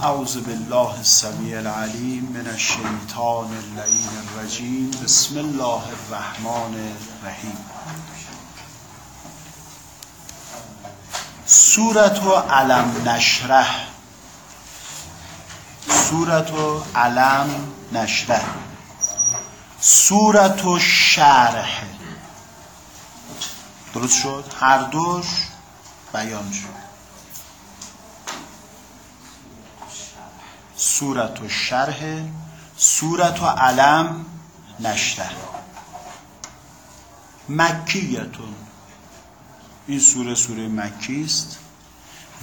اعوذ بالله السمیع العلیم من الشیطان اللعین الرجیم. بسم الله الرحمن الرحیم. سورت علم نشره سورت علم نشره سورت و شرح. درست شد؟ هر دوش بیان شد. سورت و شرح سورت و علم نشته. مکیتون. این سوره سوره مکی است.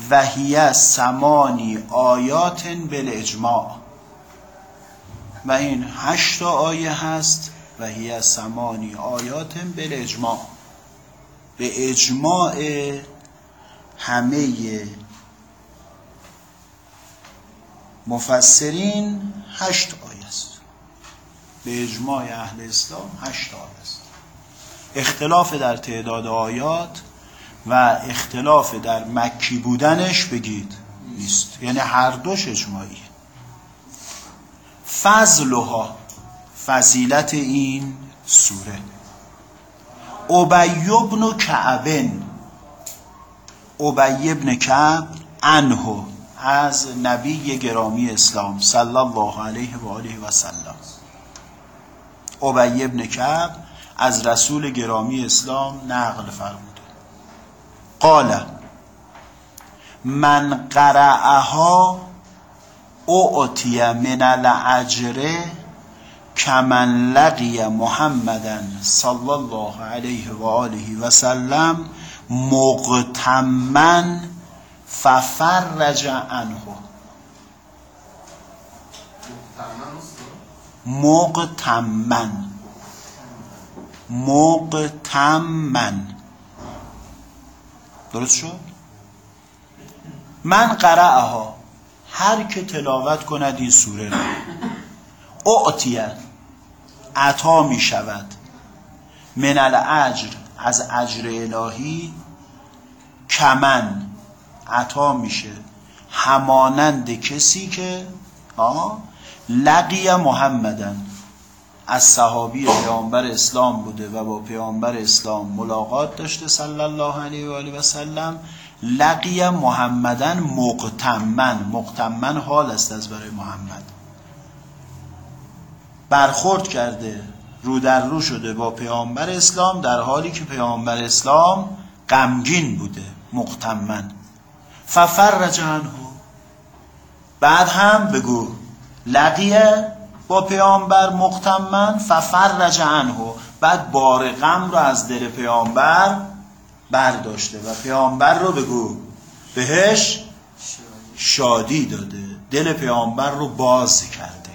و هی سمانی آیات بالاجماع و این هشت آیه هست. و هی سمانی آیات بالاجماع به اجماع همه مفسرین هشت آیه است. به اجماع اهل اسلام هشت آیه است. اختلاف در تعداد آیات و اختلاف در مکی بودنش بگید نیست. یعنی هر دوش اجماعیه. فضلها فضیلت این سوره. ابی بن کعبن ابی بن کعب انهو از نبی گرامی اسلام صلی الله علیه و آله و سلم. ابی ابن کعب از رسول گرامی اسلام نقل فرموده. قال من قرعها اعطی من الاجر کمن لقی محمدا صلی الله علیه و آله و سلم مقتمن ففرج عنه. مقتمن. مقتمن. درست شد؟ من قرعها هر که تلاوت کند این سوره را. اعتیه عطا می شود. من الاجر از اجر الهی کمن. عطا میشه. همانند کسی که لقی محمدن. از صحابی پیامبر اسلام بوده و با پیامبر اسلام ملاقات داشته صلی الله علیه و آله و سلم. لقی محمدن مقتمن. مقتمن حال است از برای محمد. برخورد کرده رو در رو شده با پیامبر اسلام در حالی که پیامبر اسلام غمگین بوده مقتمن. ففرج عنه. بعد هم بگو لقیه با پیامبر مقتمن ففرج عنه. بعد بار غم رو از دل پیامبر برداشته و پیامبر رو بگو. بهش شادی داده دل پیامبر رو باز کرده.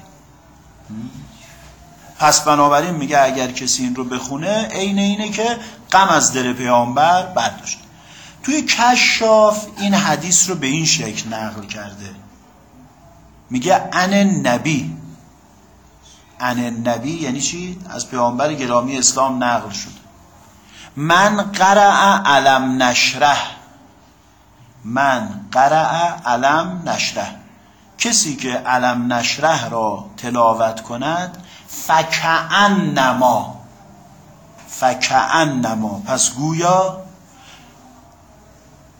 پس بنابراین میگه اگر کسی این رو بخونه عین اینه که غم از دل پیامبر برداشته. توی کشاف این حدیث رو به این شکل نقل کرده. میگه ان نبی ان نبی یعنی چی؟ از پیامبر گرامی اسلام نقل شده من قرع علم نشره من قرع علم نشره کسی که علم نشره را تلاوت کند فکعن نما فکعن نما پس گویا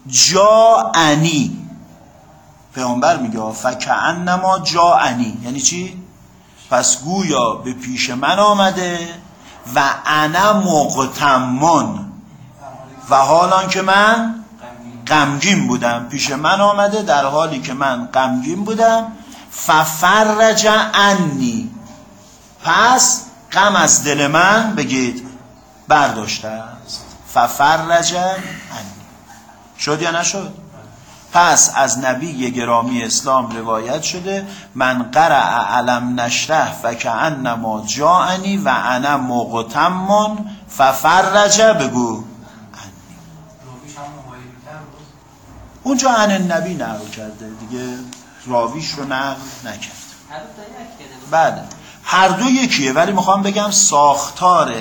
جاعنی پیامبر میگه فکعنما جاعنی یعنی چی؟ پس گویا به پیش من آمده و انا مقتمون و حالان که من غمگین بودم. پیش من آمده در حالی که من غمگین بودم. ففرج عنی. پس غم از دل من بگید برداشته است. ففرج عنی. شد یا نشد؟ پس از نبی گرامی اسلام روایت شده من قرع علم نشره فکعنما جاعنی و انا مقتمون ففرج بگو. اونجا عن نبی نقل کرده دیگه راویش رو نقل نکرد. بله. هر دو یکیه ولی می‌خوام بگم ساختار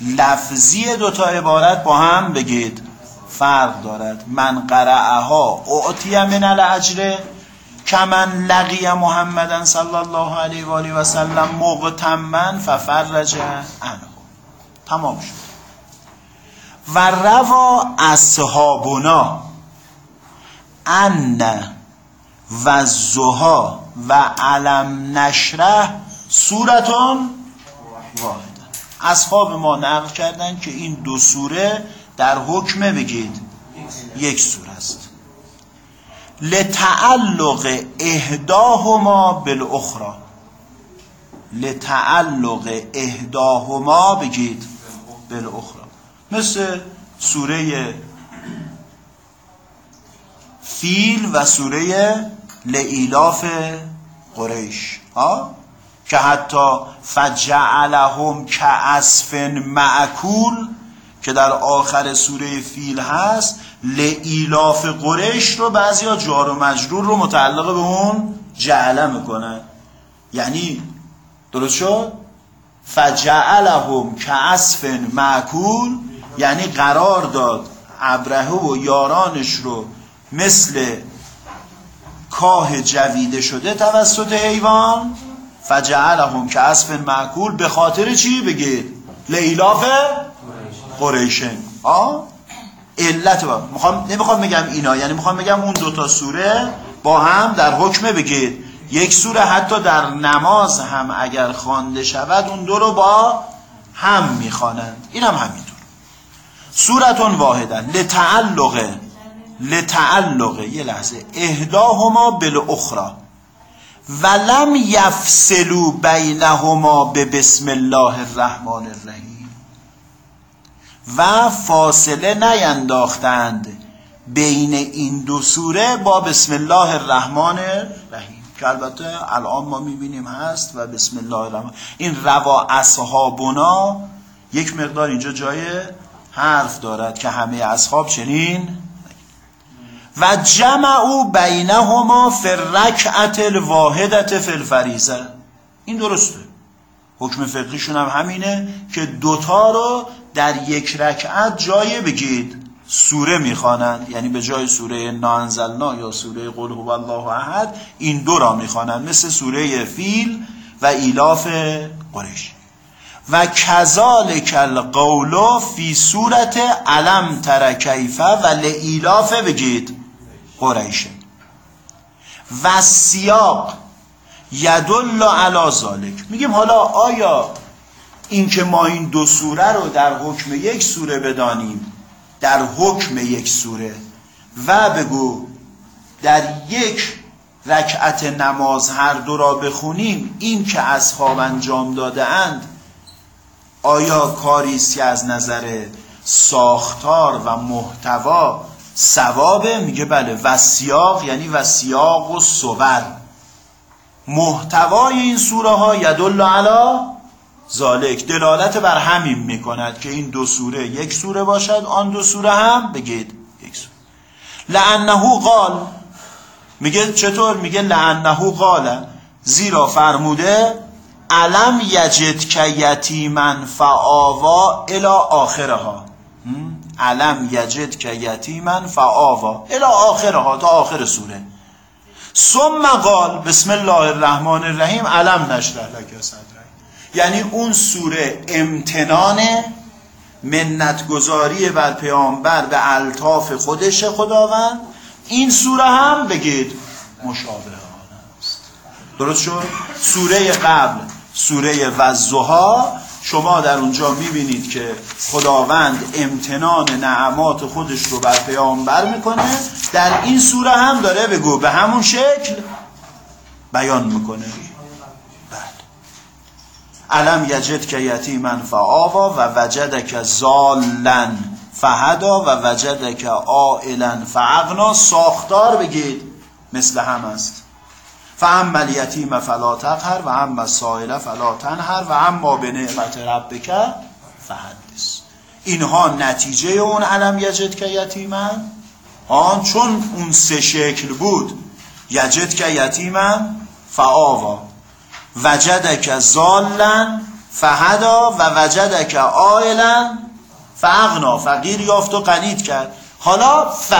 لفظی دوتا عبارت با هم بگید. فرق دارد. من قرعها اعطی من الاجر. کمن لقی محمدن صلی الله علیه و آله و سلم مغتمن ففرج عنه. تمام شد. و روا اصحابنا ان و زها و علم نشره صورتون واحد اصحاب ما نقل کردن که این دو سوره در حکمه بگید یک سوره است. لتعلق اهداهما بالاخرى لتعلق اهداهما بگید بالاخرى مثل سوره فیل و سوره لعیلاف قریش ها؟ که حتی فجعلهم کعصف معکول که در آخر سوره فیل هست لعیلاف قریش رو بعضی ها جار و مجرور رو متعلق به اون جعله می‌کنن یعنی درست شد؟ فجعلهم کعصف معکول یعنی قرار داد ابرهه و یارانش رو مثل کاه جویده شده توسط حیوان. فجعلهم که اسف معکول به خاطر چی؟ بگید. لیلاف قریشن آه علت با می‌خوام نمی‌خوام بگم اینا یعنی می‌خوام بگم اون دوتا سوره با هم در حکمه بگید. یک سوره حتی در نماز هم اگر خوانده شود اون دو رو با هم می‌خوانند. این هم همینطور. سورتون واحدن لتعلق لتعلق. یه لحظه. اهداهما بالاخرى ولم یفصلوا بینهما به بسم الله الرحمن الرحیم. و فاصله نینداختند. بین این دو سوره با بسم الله الرحمن الرحیم که البته الان ما می‌بینیم هست و بسم الله الرحمن. این روا اصحابنا یک مقدار اینجا جای حرف دارد که همه اصحاب چنین. و جمعو بینهما فی الرکعت الواحدت فی الفریزه این درسته. حکم فقهیشون هم همینه که دوتا رو در یک رکعت جای بگید. سوره می‌خوانند. یعنی به جای سوره إنا أنزلنا یا سوره قل هو الله أحد این دو را می‌خوانند. مثل سوره فیل و ایلاف قریش. وكذلك القول في سورة ألم تر كيف ولإيلاف بگید. قريش والسياق يدل على ذلك میگیم حالا آیا اینکه ما این دو سوره رو در حکم یک سوره بدانیم در حکم یک سوره. و بگو در یک رکعت نماز هر دو را بخونیم این که اصحاب انجام داده اند آیا کاری است که از نظر ساختار و محتوا ثوابه؟ میگه بله و سیاق یعنی و سیاق و صور. محتوای این سوره ها یدل علی ذالک دلالت بر همین می‌کند که این دو سوره یک سوره باشد آن دو سوره هم بگید یک سوره. لعنه قال میگه چطور؟ میگه لعنه قال زیرا فرموده علم یجد که یتیمن فآوا الی آخرها. علم یجد که یتیمن فآوا الی آخرها تا آخر سوره. ثم قال بسم الله الرحمن الرحیم علم نشرح لک صدرک؟ یعنی اون سوره امتنان منتگذاری بر پیامبر به الطاف خودش خداوند. این سوره هم بگید مشابه است. درست شد؟ سوره قبل سوره وزوها شما در اونجا می‌بینید که خداوند امتنان نعمات خودش رو بر پیامبر می‌کنه. در این سوره هم داره بگو به همون شکل بیان می‌کنه. علم یجد که یتیمن فآوا و وجد که زالن فهدا و وجد که آئلن فعقنا ساختار بگید مثل هم است. فهم الیتیم فلا تقهر و هم السائل فلا تنهر و اما به نعمت ربک فحدث. اینها نتیجه اون علم یجد که یتیمن آن چون اون سه شکل بود. یجد که یتیمن فآوا. وجدک زالن فهدا و وجدک آیلن فاغنا فقیر یافت و قنید کرد. حالا ف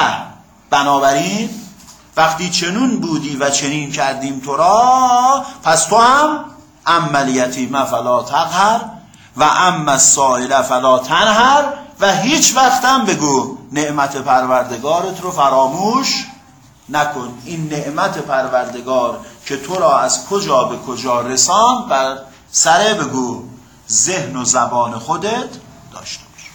بنابراین وقتی چنون بودی و چنین کردیم تو را پس تو هم عملیتی فلا تقهر و ام سائل فلا تنهر و هیچ وقتم بگو نعمت پروردگارت رو فراموش نکن. این نعمت پروردگار که تو را از کجا به کجا رسان بر سره بگو ذهن و زبان خودت داشته باش.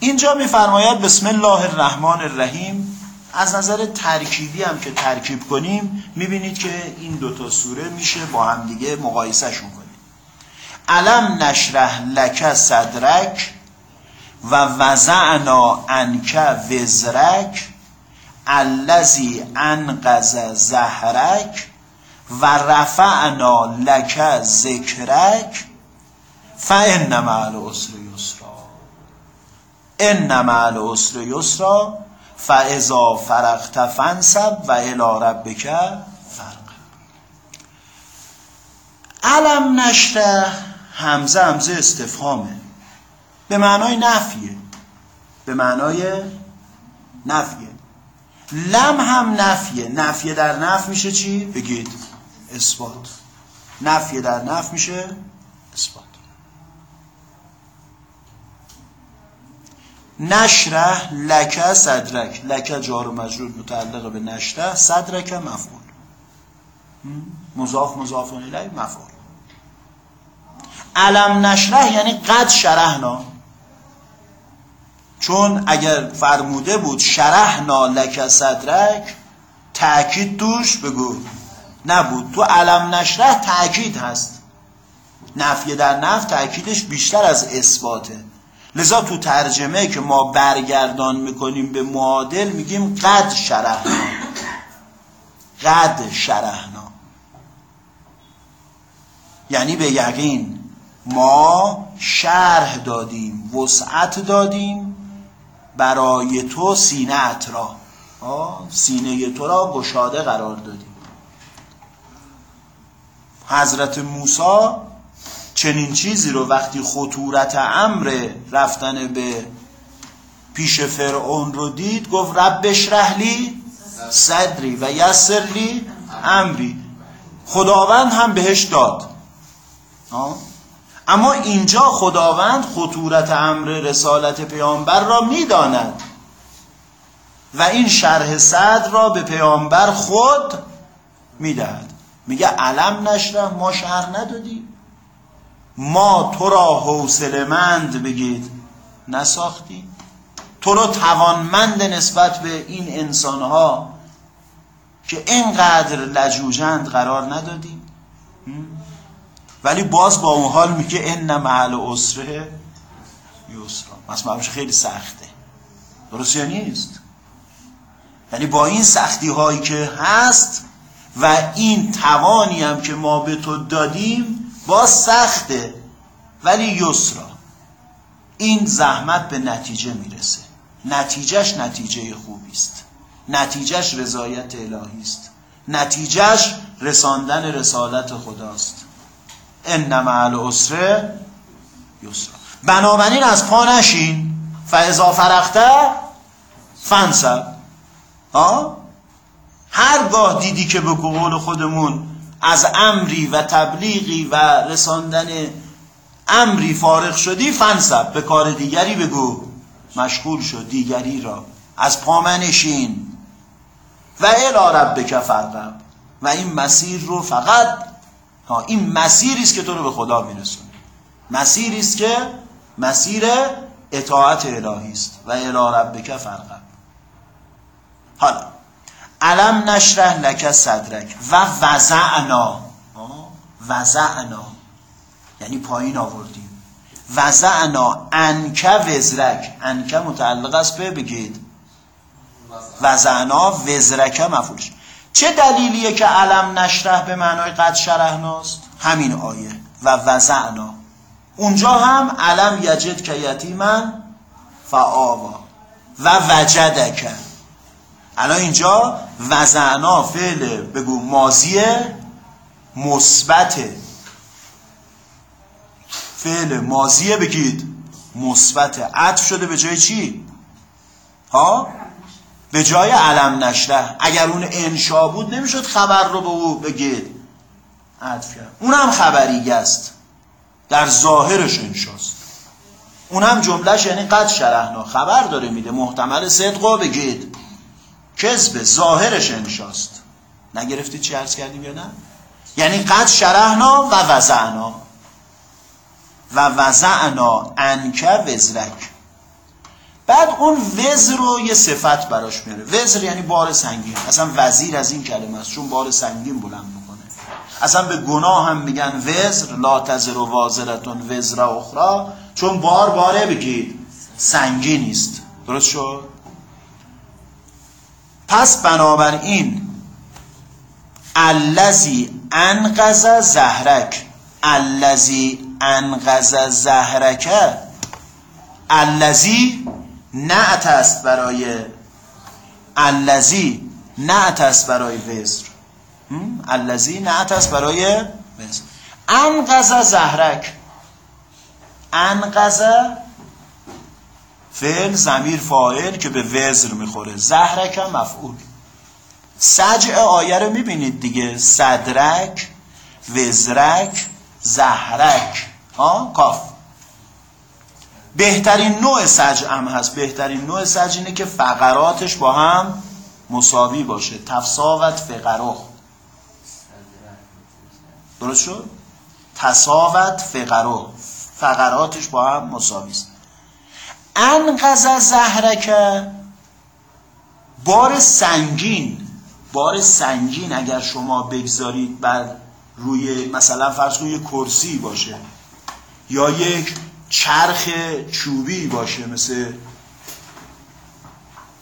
اینجا میفرماید بسم الله الرحمن الرحیم. از نظر ترکیبی هم که ترکیب کنیم می‌بینید که این دوتا سوره میشه با هم دیگه مقایسهشون کنیم. علم نشرح لک صدرک و وزعنا انک وزرک الذی انقذ زهرک و رفعنا لک ذکرک فان مع العسر یسرا. ان مع العسر یسرا فاذا فرغت فانصب و الی ربک فرق علم نشته همزه همزه استفهامه. به معنای نفیه. به معنای نفیه. لم هم نفیه. نفیه در نف میشه چی؟ بگید. اثبات. نفیه در نف میشه اثبات. نشره لکه صدرک. لکه جار و مجرور متعلق به نشره صدرک مفعول. مضاف مضاف الیه مفعول. علم نشره یعنی قد شرحنا چون اگر فرموده بود شرحنا لک صدرک تأکید دوش بگو نبود. تو علم نشره تأکید هست. نفیه در نف تأکیدش بیشتر از اثباته. لذا تو ترجمه که ما برگردان می‌کنیم به معادل میگیم قد شرحنا. قد شرحنا. یعنی به یقین ما شرح دادیم وسعت دادیم برای تو سینه را. سینه تو را گشاده قرار دادیم. حضرت موسی چنین چیزی رو وقتی خطورت امر رفتن به پیش فرعون رو دید گفت رب بشرحلی صدری و یسرلی امری. خداوند هم بهش داد. اما اینجا خداوند خطورت امر رسالت پیامبر را می‌داند. و این شرح صدر را به پیامبر خود می‌دهد. میگه علم نشره ما شهر ندادیم. ما تو را مند بگید نساختیم. تو رو توانمند نسبت به این انسانها که اینقدر لجوجند قرار ندادیم. ولی باز با اون حال میگه ان محل اسره یسرا. مثلا خیلی سخته. درست یا نیست؟ یعنی با این سختی هایی که هست و این توانی هم که ما به تو دادیم با سخته ولی یسرا. این زحمت به نتیجه می‌رسه. نتیجهش نتیجه خوبی است نتیجهش رضایت الهی است نتیجهش رساندن رسالت خداست. ان مع العسر یسرا. بنابراین از پا نشین. فاذا فرخته فنسب ها هرگاه دیدی که به قول خودمون از امری و تبلیغی و رساندن امری فارغ شدی فنسب. به کار دیگری بگو. مشغول شد دیگری را. از پامنشین و الی ربک فرقب و این مسیر رو فقط ها این مسیری است که تو رو به خدا میرسونه. مسیری است که مسیر اطاعت الهی است. و الی ربک فرقب حالا علم نشرح لک صدرک و وزعنا وزعنا یعنی پایین آوردیم. وزعنا انک وزرک. انک متعلق است به بگید. وزعنا وزرک مفعولش. چه دلیلیه که علم نشرح به معنای قد شرحناست همین آیه. و وزعنا اونجا هم علم یجد که یتیمن فآوا. و وجدک. الان اینجا وزعنا فعل بگو ماضی مثبت. فعل ماضی بگید مثبت. عطف شده به جای چی؟ ها؟ به جای علم نشره اگر اون انشا بود نمی‌شد خبر رو به او بگید. عطف کرد. اونم خبریگه است در ظاهرش انشاست. اونم جملهش یعنی قد شرحنا. خبر داره میده. محتمل صدقو بگید. کذب ظاهرش انشاست. نگرفتی چی عرض کردیم یا نه؟ یعنی قد شرحنا و وزعنا و وزعنا انکه وزرک. بعد اون وزر رو یه صفت براش میاره. وزر یعنی بار سنگین. اصلا وزیر از این کلمه است چون بار سنگین بلند می‌کنه. اصلا به گناه هم میگن وزر لا تزر و وازرتون وزر اخرى چون بار باره بگید سنگین نیست درست شد؟ پس بنابراین الذی انقذ زهرک الذی انقذ زهرک الذی نعت است برای الذی نعت است برای وزر. الذی نعت است برای وزر. انقذ زهرک. انقذ فعل زمیر فاعل که به وزر می‌خوره. زهرک هم مفعول. سجع آیه رو می‌بینید دیگه. صدرک وزرک زهرک. ها؟ کاف. بهترین نوع سجع هم هست. بهترین نوع سجع اینه که فقراتش با هم مساوی باشه. تفساوت فقرو درست شد؟ تساوت فقرو فقراتش با هم مساوی است. انقذ زهرکه بار سنگین بار سنگین اگر شما بگذارید بر روی مثلا فرض کنید کرسی باشه یا یک چرخ چوبی باشه مثل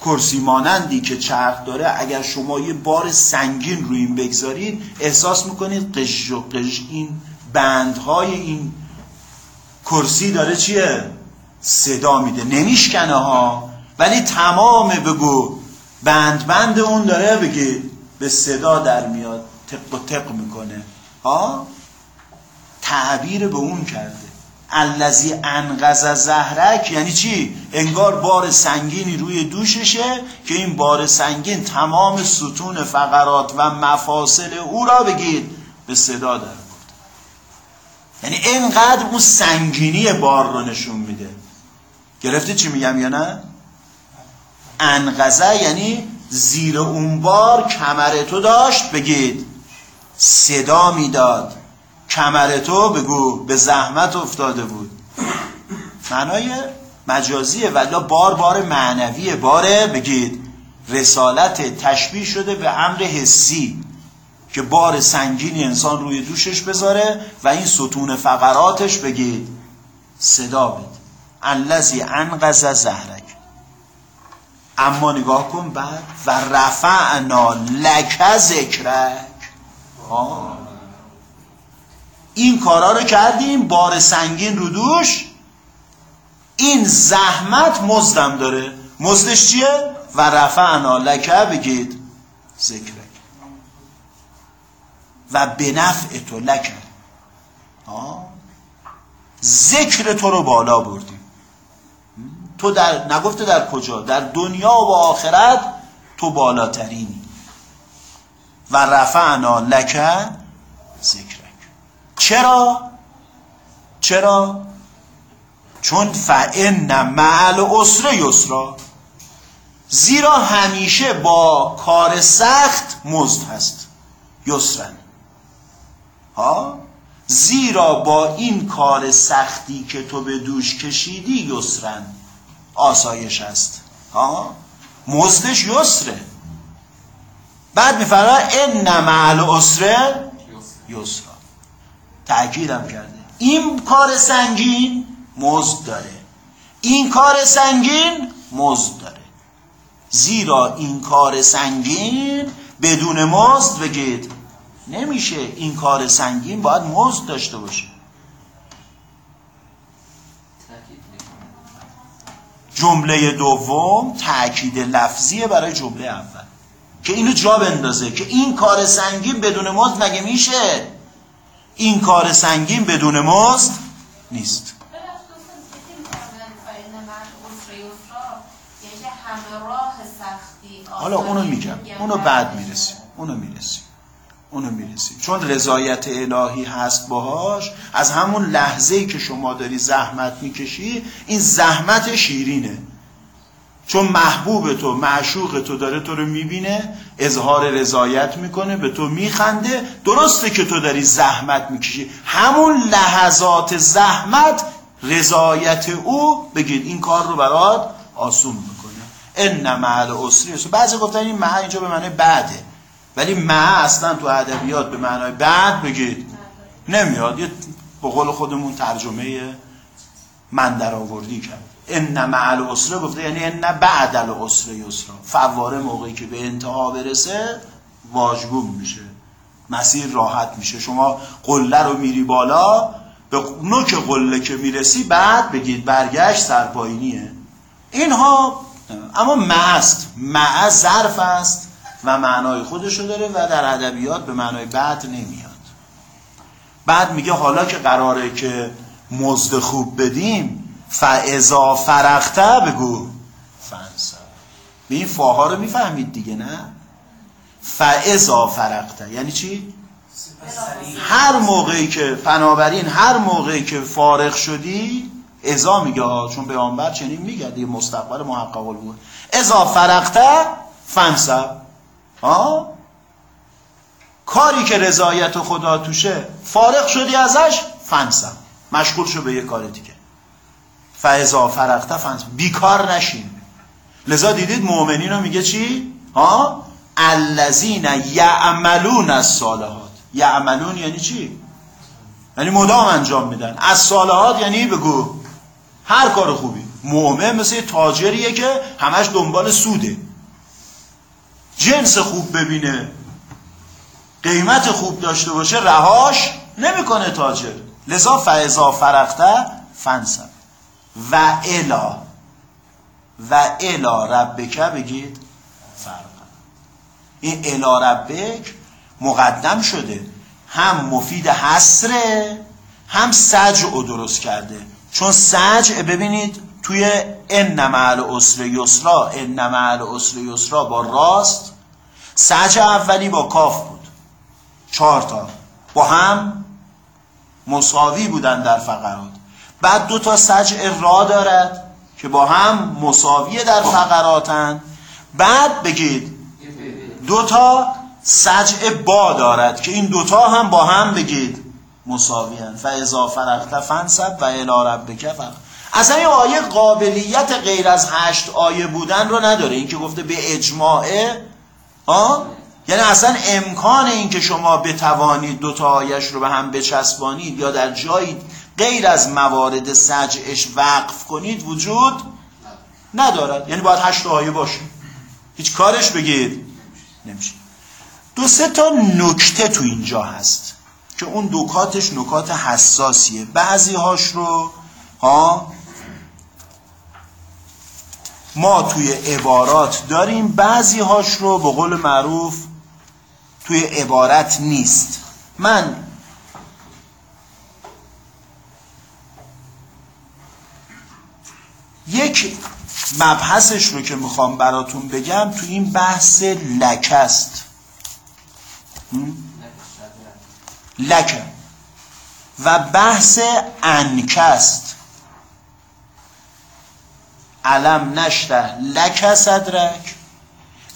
کرسی مانندی که چرخ داره اگر شما یه بار سنگین روی این بگذارید احساس می‌کنید قش و قش این بندهای این کرسی داره چیه؟ صدا میده. نمیشکنه ها. ولی تمام بگو. بند بند اون داره بگی به صدا در میاد تق و تق می‌کنه. ها؟ تعبیر به اون کرده. الذی انقذ زهرک یعنی چی؟ انگار بار سنگینی روی دوششه که این بار سنگین تمام ستون فقرات و مفاصل او را بگید به صدا در برد یعنی اینقدر اون سنگینی بار رو نشون گرفته چی میگم یا نه؟ انقذه یعنی زیر اون بار کمر تو داشت بگید. صدا می‌داد. کمر تو بگو به زحمت افتاده بود. معنای مجازیه ولی بار بار معنویه باره بگید. رسالت تشبیه شده به امر حسی که بار سنگینی انسان روی دوشش بذاره و این ستون فقراتش بگید. صدا بید الذی انقذ زهرک. اما نگاه کن بعد و رفعنا لک ذکرک. این کارا رو کردیم بار سنگین رو دوش. این زحمت مزدم داره. مزدش چیه؟ و رفعنا لکه بگید ذکرک. و به نفع تو لکه ذکر تو رو بالا بردیم. تو در نگفته در کجا؟ در دنیا و آخرت تو بالاترینی. و رفعنا لکه ذکرک. چرا؟ چرا؟ چون فان معل اسر یسرا. زیرا همیشه با کار سخت مزد هست. یسرن ها؟ زیرا با این کار سختی که تو به دوش کشیدی یسرن آسایش است. ها مزدش یسره. بعد میفرما ان معل اسر یسرا. تأکیدم کرده. این کار سنگین مزد داره. این کار سنگین مزد داره. زیرا این کار سنگین بدون مزد بگید. نمیشه این کار سنگین باید مزد داشته باشه. جمله دوم تأکید لفظیه برای جمله اول. که اینو جا بندازه که این کار سنگین بدون مزد مگه میشه؟ این کار سنگین بدون مزد نیست. یعنی حالا اونو میگم. اونو بعد می‌رسیم. اونو می‌رسیم. اونو می‌رسیم. چون رضایت الهی هست باهاش از همون لحظه ای که شما داری زحمت می‌کشی این زحمت شیرینه. چون محبوب تو معشوق تو داره تو رو می‌بینه اظهار رضایت می‌کنه به تو میخنده. درسته که تو داری زحمت می‌کشی. همون لحظات زحمت رضایت او بگید این کار رو برات آسون می‌کنه. ان مع العسر بعضی گفتن این مع اینجا به معنی بعده ولی مع اصلا تو ادبیات به معنای بعد بگید نمیاد. یه به قول خودمون ترجمه من در آوردی کرد. ان مع العسر گفته یعنی ان بعد العسر یسرا. فواره موقعی که به انتها برسه واژگون میشه. مسیر راحت میشه. شما قله رو میری بالا به نوک قله که می‌رسی بعد بگید برگشت سرپایینیه. اینها اما مست مع ظرف است. و معنای خودشو داره و در ادبیات به معنای بعد نمیاد. بعد میگه حالا که قراره که مزد خوب بدیم فعضا فرخته بگو. فنسا به این فاها رو می‌فهمید دیگه نه؟ فعضا فرخته یعنی چی؟ هر موقعی که بنابراین هر موقعی که فارغ شدی ازا میگه چون پیامبر چنین میگه دیگه مستقبل محقق بود ازا فرقته فنسب ها کاری که رضایت خدا توشه فارغ شدی ازش فنسب مشغول شو به یه کار دیگه. فاذا فرقته فنسب بیکار نشین. لذا دیدید مؤمنین رو میگه چی؟ ها الذین یعملون الصالحات. یعملون یعنی چی؟ یعنی مدام انجام میدن. از صالحات یعنی بگو. هر کار خوبی. مؤمن مثل تاجریه که همش دنبال سوده. جنس خوب ببینه قیمت خوب داشته باشه رهاش نمی‌کنه تاجر. لذا فعضا فرقته فنسب و الا و الا ربکه بگید فرق این الا ربک مقدم شده. هم مفید حسره هم سجع رو درست کرده. چون سجع ببینید توی ان مع العسر یسرا ان مع العسر یسرا با راست سجع اولی با کاف بود. چهار تا. با هم مساوی بودن در فقرات. بعد دو تا سجع را دارد که با هم مساوی در فقراتن. بعد بگید دو تا سجع با دارد که این دوتا هم با هم بگید مساوی هن فعضا فرقت فنسب و الی ربک فرق اصلا این آیه قابلیت غیر از هشت آیه بودن رو نداره. این که گفته به اجماعه ها؟ یعنی اصلا امکان این که شما بتوانید دو تا آیش رو به هم بچسبانید یا در جایی غیر از موارد سجعش وقف کنید وجود ندارد. یعنی باید هشت آیه باشه. هیچ کارش بگید نمیشه. دو سه تا نکته تو اینجا هست که اون نکاتش نکات حساسیه. بعضی هاش رو ها؟ ما توی عبارات داریم بعضی هاش رو به قول معروف توی عبارت نیست. من یک مبحثش رو که می‌خوام براتون بگم تو این بحث لکست. لکه. و بحث انکست. علم نشته. لک صدرک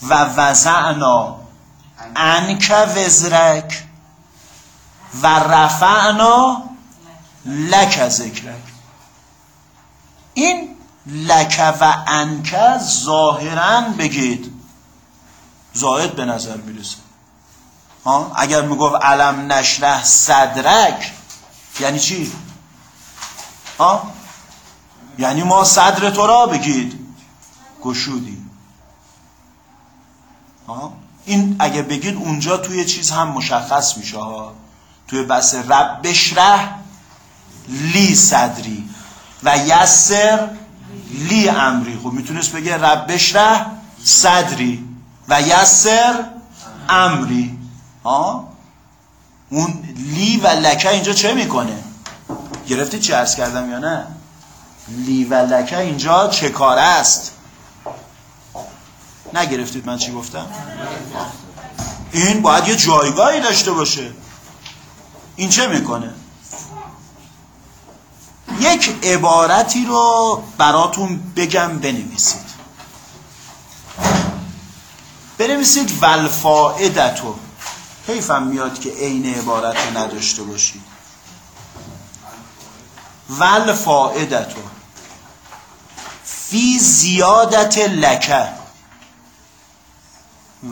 و وزعنا انک وزرک و رفعنا لک ذکرک. این لک و انک ظاهرا بگید. زاید به نظر می‌رسه. ها؟ اگر می‌گفت علم نشره صدرک یعنی چی؟ ها؟ یعنی ما صدر تو را بگید. گشودیم ها این اگه بگید اونجا توی چیز هم مشخص میشه ها توی بس رب بشره لی صدری و یسر لی امری. خب می‌تونست بگه رب بشره صدری و یسر امری. ها اون لی و لکه اینجا چه می‌کنه؟ گرفتی چه ارز کردم یا نه؟ لی و لکه اینجا چه کار است؟ نگرفتید من چی گفتم؟ این باید یه جایگاهی داشته باشه. این چه می‌کنه؟ یک عبارتی رو براتون بگم بنویسید. بنویسید ولفائدتو حیفم میاد که عین عبارت رو نداشته باشید. ولفائدتو فی زیادت لکه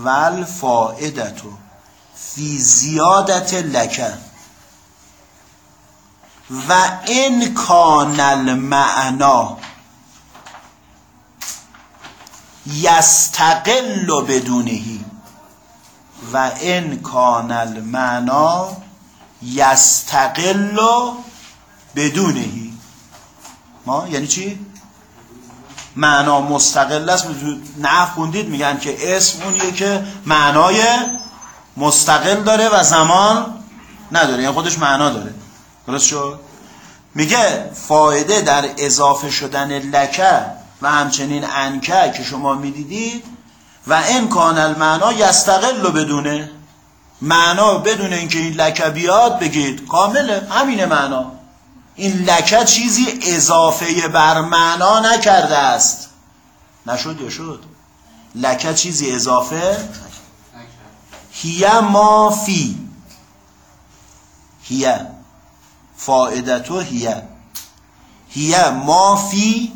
ولفائدتو فی زیادت لکه و این کان المعنا یستقل بدونهی. و این کان المعنا یستقل بدونهی. ما یعنی چی؟ معنا مستقل است. نه خوندید میگن که اسم اونیه که معنای مستقل داره و زمان نداره. یعنی خودش معنا داره. درست شد؟ میگه فایده در اضافه شدن لکه و همچنین انکه که شما می‌دیدید و این کان المعنا یستقل رو بدونه. معنا بدون اینکه این لکه بیاد بگید. کامله. همینه معنا. این لکه چیزی اضافه بر معنا نکرده است. نشد یا شد؟ لکه چیزی اضافه هیه ما فی. هیه. فائدتو هیه. هیه ما فی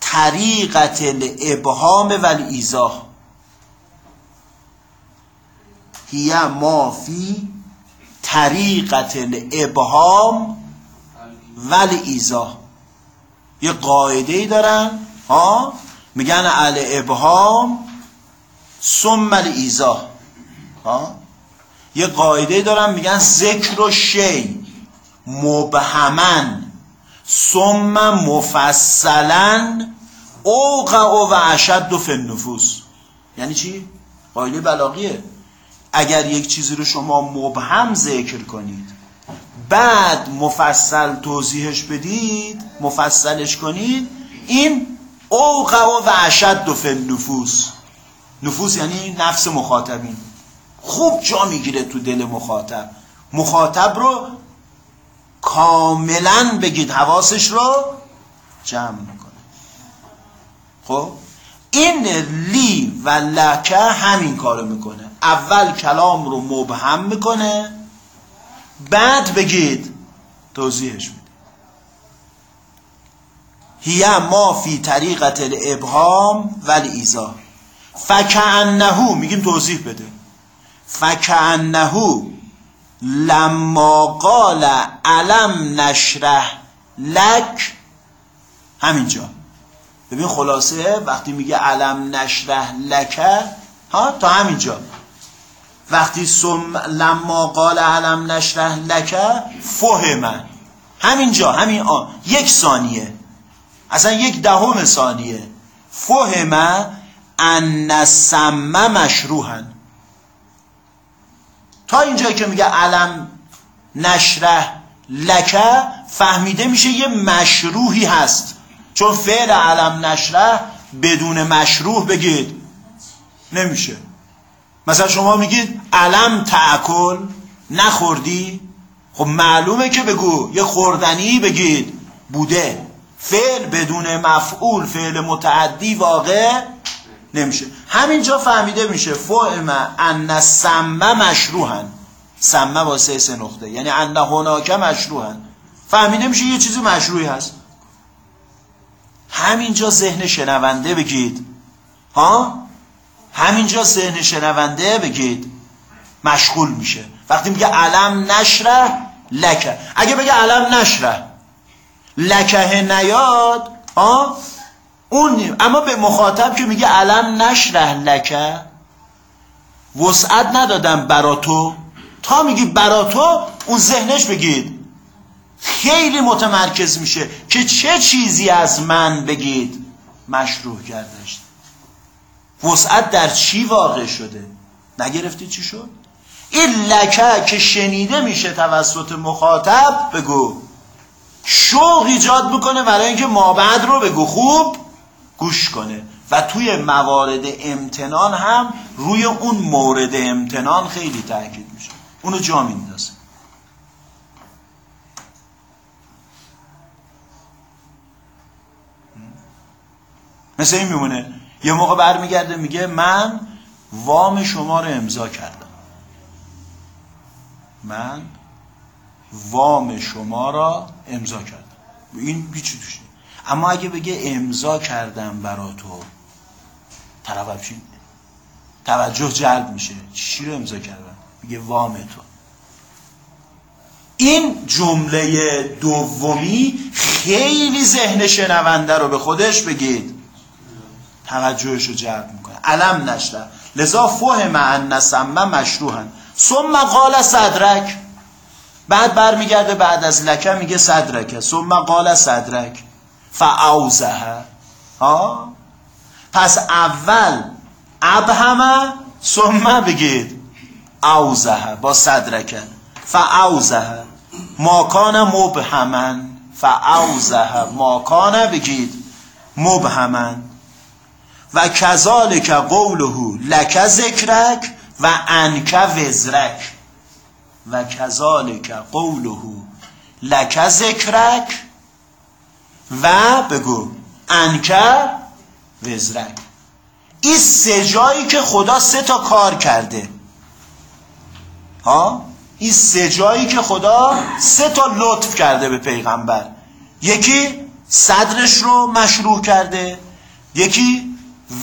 طریقت الابهام و الایزاه هیه ما فی طریقت الابهام و الایزاه یه قاعده ای دارن ها؟ میگن الابهام ثم الایزاه ها؟ یه قاعده دارن میگن ذکر و شی. مبهمن. ثم مفصلا اوقع و اشد فی النفوس. یعنی چی؟ قاعده بلاغیه. اگر یک چیزی رو شما مبهم ذکر کنید بعد مفصل توضیحش بدید مفصلش کنید این اوقع و اشد فی النفوس. نفوس یعنی نفس مخاطبین. خوب جا می‌گیره تو دل مخاطب. مخاطب رو کاملا بگید حواسش رو جمع می‌کنه. خب؟ این لی و لکه همین کارو می‌کنه. اول کلام رو مبهم می‌کنه. بعد بگید توضیحش میده هیه ما فی طریقت الابهام و الایزا فکعنهو میگیم توضیح بده. فکعنهو لما قال علم نشره لک همینجا. ببین خلاصه وقتی میگه علم نشره لکه ها تا همینجا. وقتی سم لما قال علم نشره لکه فهمه همینجا همین آن. یک ثانیه. اصلا یک دهم ثانیه. فهمه ان سمه مشروحن تا اینجایی که میگه علم نشره لکه فهمیده میشه یه مشروحی هست. چون فعل علم نشره بدون مشروح بگید. نمیشه. مثلا شما میگید علم تعکل نخوردی؟ خب معلومه که بگو یه خوردنی بگید. بوده. فعل بدون مفعول فعل متعدی واقع نمیشه. همینجا فهمیده میشه. فهم ان سمه مشروحن سمه واسه سه نقطه. یعنی ان هناکه مشروحن فهمیده میشه یه چیزی مشروعی هست. همینجا ذهن شنونده بگید. ها؟ همینجا ذهن شنونده بگید مشغول میشه. وقتی میگه علم نشره لکه. اگه بگه علم نشره لکه نیاد ها اون اما به مخاطب که میگه علم نشره لکه وسعت ندادم برا تو. تا میگی برا تو اون ذهنش بگید خیلی متمرکز میشه که چه چیزی از من بگید مشروع کردش وسعت در چی واقع شده؟ نگرفتی چی شد؟ این لکه که شنیده میشه توسط مخاطب بگو. شوق ایجاد می‌کنه برای اینکه مابعد رو بگو. خوب؟ گوش کنه. و توی موارد امتنان هم روی اون مورد امتنان خیلی تاکید میشه. اونو جا میندازه. مثل این میمونه. یه موقع برمیگرده میگه من وام شما رو امضا کردم. من وام شما را امضا کردم. این هیچی توش اما اگه بگه امضا کردم برا تو طرف چی توجه جلب میشه. چی رو امضا کردم؟ میگه وام تو. این جمله دومی خیلی ذهن شنونده رو به خودش بگید. توجهش رو جلب می‌کنه. علم نشته. لذا فهم ان نسمه مشروحن ثم قال صدرک. بعد برمیگرده بعد از لکه میگه صدرکه. ثم قال صدرک. فعوزه ها؟ پس اول ابهمه ثم بگید اوزه با صدرکه. فعوزه ماکان مبهمن فعوزه ماکان بگید مبهمن و کذالک قوله لک ذکرک و انک وزرک. و کذالک قوله لک ذکرک و بگو انک وزرک. این سه جایی که خدا سه تا کار کرده. ها؟ این سه جایی که خدا سه تا لطف کرده به پیغمبر. یکی صدرش رو مشروع کرده. یکی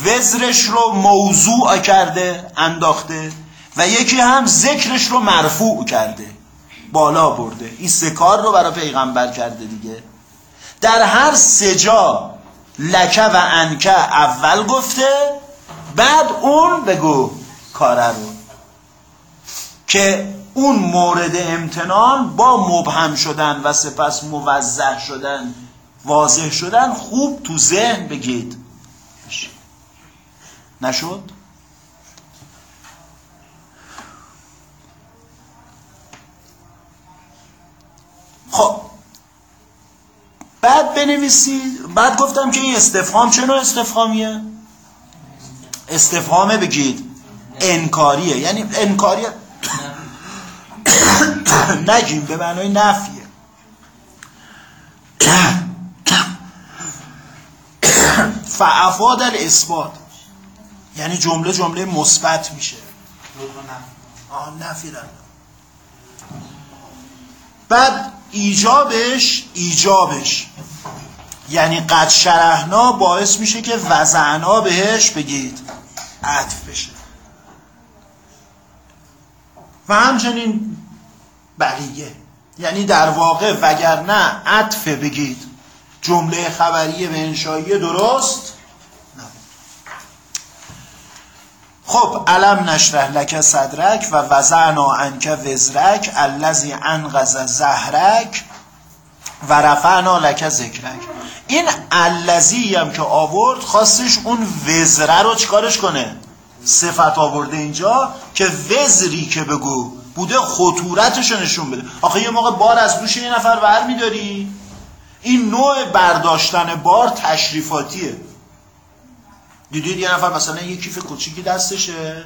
وزرش رو موضوع کرده انداخته و یکی هم ذکرش رو مرفوع کرده بالا برده. این سه کار رو برای پیغمبر کرده دیگه. در هر سه جا لکه و انکه اول گفته بعد اون بگو کاره رو. که اون مورد امتنان با مبهم شدن و سپس موضح شدن واضح شدن خوب تو ذهن بگید. نشد؟ خب. بعد بنویسید بعد گفتم که این استفهام چه نوع استفهامیه؟ استفهامه بگید. انکاریه. یعنی انکاریه. نگیم به معنای نفیه. فعفاد الاثبات. یعنی جمله جمله مثبت میشه. آه نفی بعد ایجابش ایجابش. یعنی قد شرحنا باعث میشه که وزعنا بهش بگید. عطف بشه. و همچنین بقیه. یعنی در واقع وگرنه عطف بگید. جمله خبریه و انشایی درست خب علم نشرح لک صدرک و وزعنا انک وزرک الذی انقذ زهرک و رفعنا لک ذکرک. این الذی هم که آورد خواستش اون وزره رو چکارش کنه؟ صفت آورده اینجا که وزری که بگو بوده خطورتش نشون بده. آخه یه موقع بار از دوش یه نفر بر میداری این نوع برداشتن بار تشریفاتیه. دیدید یه نفر مثلا یه کیف کوچیکی دستشه؟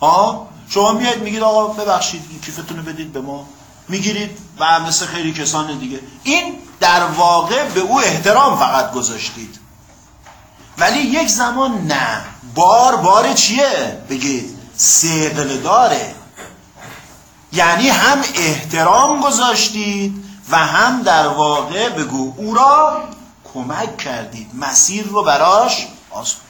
ها؟ شما میاد میگید آقا ببخشید کیفتون رو بدید به ما. می‌گیرید و مثل خیلی کسان دیگه. این در واقع به او احترام فقط گذاشتید. ولی یک زمان نه. بار بار چیه؟ بگید. سیقل داره. یعنی هم احترام گذاشتید و هم در واقع بگو او را کمک کردید. مسیر رو براش آسان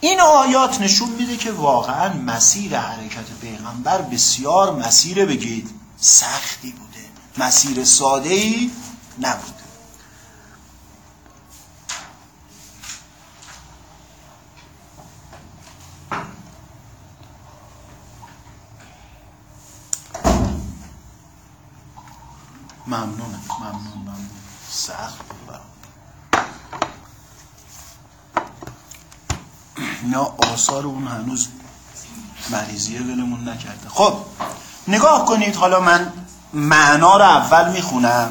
این آیات نشون میده که واقعا مسیر حرکت پیغمبر بسیار مسیر بگید سختی بوده. مسیر ساده ای نبوده. ممنونم ممنون ممنون. سخت بود اینا آثار اون هنوز مریضیه ولمون نکرده. خب نگاه کنید حالا من معنا رو اول می‌خونم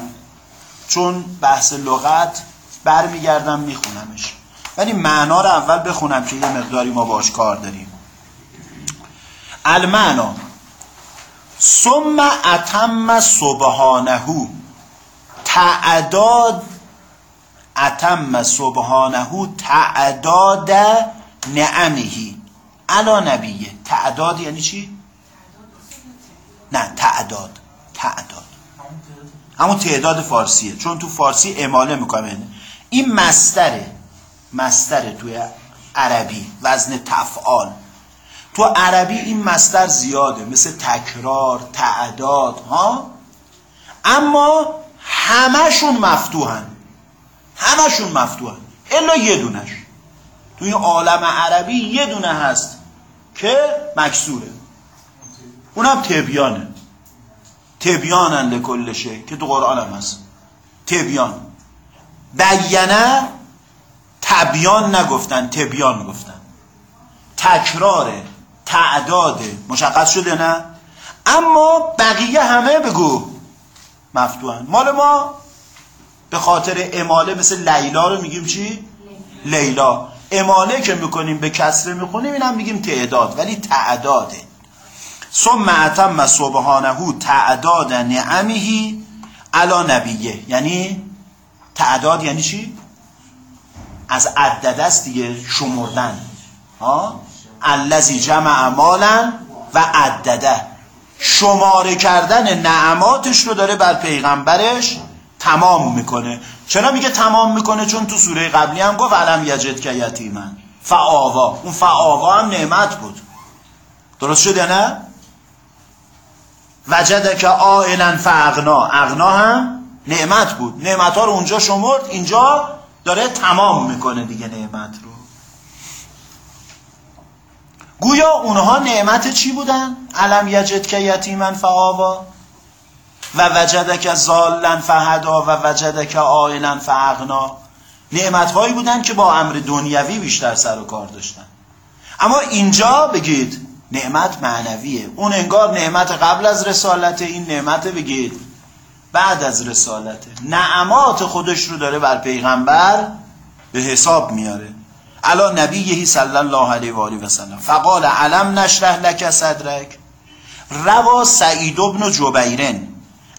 چون بحث لغت برمیگردم میخونمش. ولی معنا رو اول بخونم که یه مقداری ما باش کار داریم. المعنا ثم اتم سبحانه. تعداد اتم سبحانه تعداد نعمهی. علا نبیه. تعداد یعنی چی؟ نه تعداد. تعداد. همون تعداد فارسیه. چون تو فارسی اماله می‌کنه این مستره. مستره توی عربی. وزن تفعال. تو عربی این مستر زیاده. مثل تکرار تعداد ها؟ اما همشون مفتوحن. همشون مفتوحن. الا یه دونش. توی عالم عربی یه دونه هست که مکسوره. اونم تبیانه. تبیانن لکل شی که تو قرآن هم هست. تبیان. بینه تبیان نگفتن تبیان گفتن. تکراره تعداده. مشخص شده نه؟ اما بقیه همه بگو. مفتوحن. مال ما به خاطر اماله مثل لیلا رو میگیم چی؟ لیلا. اماله که می‌کنیم به کسره می‌کنیم اینم میگیم تعداد ولی تعداده. ثم اتم سبحانه تعداد نعمهی علا نبیه. یعنی تعداد یعنی چی؟ از عدد است دیگه شمردن. ها؟ جمع مالا و عدده. شماره کردن نعماتش رو داره بر پیغمبرش تمام می‌کنه. چرا میگه تمام می‌کنه؟ چون تو سوره قبلی هم گفت علم یجد که یتیمن فعاوا اون فعاوا هم نعمت بود. درست شد یا نه؟ وجد که آئلا فاغنا. اغنا هم نعمت بود. نعمت ها رو اونجا شمرد اینجا داره تمام می‌کنه دیگه نعمت رو. گویا اونها نعمت چی بودن؟ علم یجد که یتیمن فعاوا و وجدک زالن فهدا و وجدک آیلن فعقنا نعمت هایی بودن که با امر دنیوی بیشتر سر و کار داشتن اما اینجا بگید نعمت معنویه. اون انگار نعمت قبل از رسالت این نعمت بگید بعد از رسالت نعمات خودش رو داره بر پیغمبر به حساب میاره. علا نبیهی صلی الله علیه و آله و سلم. فقال علم نشرح لک صدرک؟ روا سعید ابن جبیرن.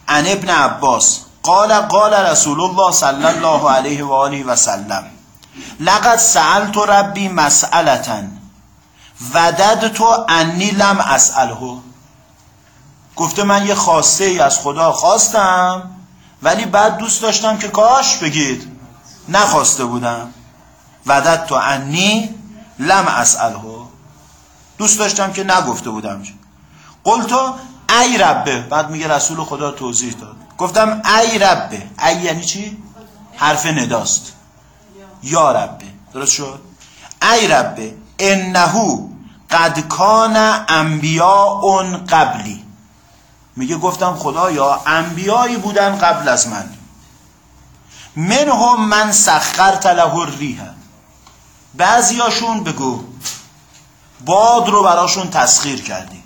عن ابن عباس قال قال رسول الله صلی الله علیه و آله و سلم لقد سألت ربی مسئلتا وددت انی لم اسأله. گفته من یه خواسته ای از خدا خواستم ولی بعد دوست داشتم که کاش بگید. نخواسته بودم. ودد تو انی لم اسأله. دوست داشتم که نگفته بودم. قلتو ای ربه. بعد میگه رسول خدا توضیح داد. گفتم ای ربه. ای یعنی چی؟ حرف نداست. یا ربه. درست شد؟ ای ربه. انهو قد کان اون قبلی. میگه گفتم خدا یا انبیایی بودن قبل از من. منهم من سخرت له الریح. بعضیاشون بگو باد رو براشون تسخیر کردی.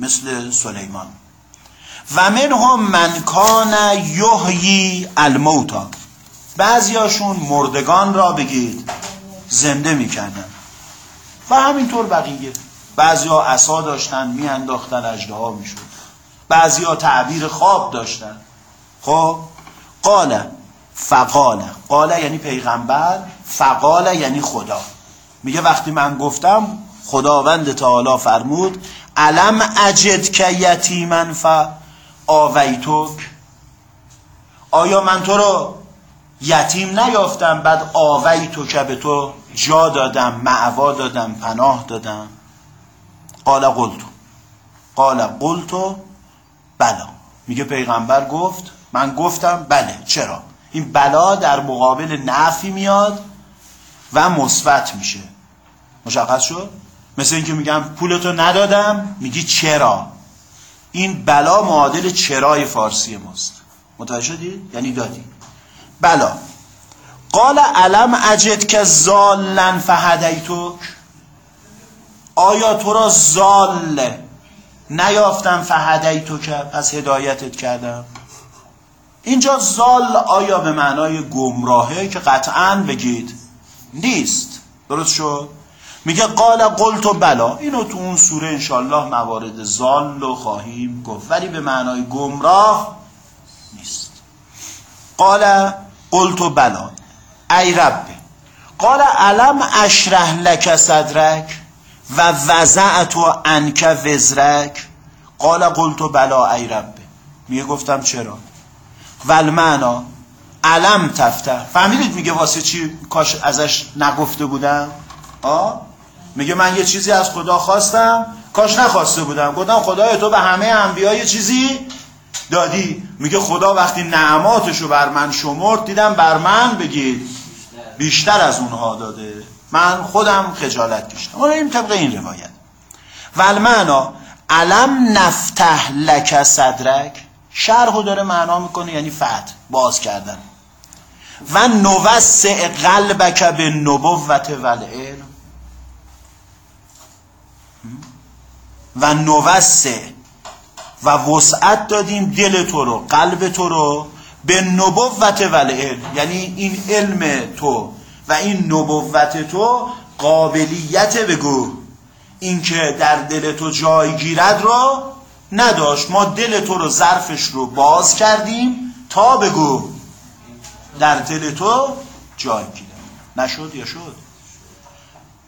مثل سلیمان. و من هم من کان یحیی الموتا بعضیاشون مردگان را بگید زنده می‌کردن. و همینطور بقیه. بعضی ها عصا داشتن میانداختن اجده ها می‌شد. بعضی ها تعبیر خواب داشتن. خب قال فقال. قال یعنی پیغمبر فقال یعنی خدا. میگه وقتی من گفتم خداوند تعالی فرمود علم اجد که یتیمن ف آویتوک آیا من تو رو یتیم نیافتم؟ بعد آویتو که به تو جا دادم معوا دادم پناه دادم. قال قلتو قال قلتو بلا. میگه پیغمبر گفت من گفتم بله. چرا؟ این بلا در مقابل نفی میاد و مثبت میشه. مشخص شد؟ مثل اینکه میگم پولتو ندادم میگی چرا؟ این بلا معادل چرای فارسی ماست. متوجه شدی؟ یعنی دادی. بلا. قال علم اجد که زالن فهدیتوک آیا تو را زال نیافتم فهدیتوک پس هدایتت کردم؟ اینجا زال آیا به معنای گمراهه که قطعا بگید نیست. درست شد؟ میگه قال قلت و بلا. اینو تو اون سوره انشالله موارد زال خواهیم گفت. ولی به معنای گمراه نیست. قال قلت و بلا. ای ربه قال علم اشرح لک صدرک و وضعت و انک وزرک. قال قلت و بلا ای ربه میگه گفتم چرا؟ ولمعنا علم تفته. فهمیدید میگه واسه چی کاش ازش نگفته بودم؟ آه؟ میگه من یه چیزی از خدا خواستم کاش نخواسته بودم. گفتم خدای تو به همه انبیا یه چیزی دادی. میگه خدا وقتی نعماتشو بر من شمرد دیدم بر من بگید. بیشتر. از اونها داده. من خودم خجالت کشیدم. ما این طبق این روایت. ولمعنا علم نفتح لک صدرک. شرحو داره معنا می‌کنه یعنی فتح باز کردن. و نوسع قلبک به نبوت و العلم و نوسع و وسعت دادیم دل تو رو قلب تو رو به نبوت و العلم یعنی این علم تو و این نبوت تو قابلیت بگو. اینکه در دل تو جای گیرد رو نداشت. ما دل تو رو ظرفش رو باز کردیم تا بگو. در دل تو جای گیرد. نشد یا شد؟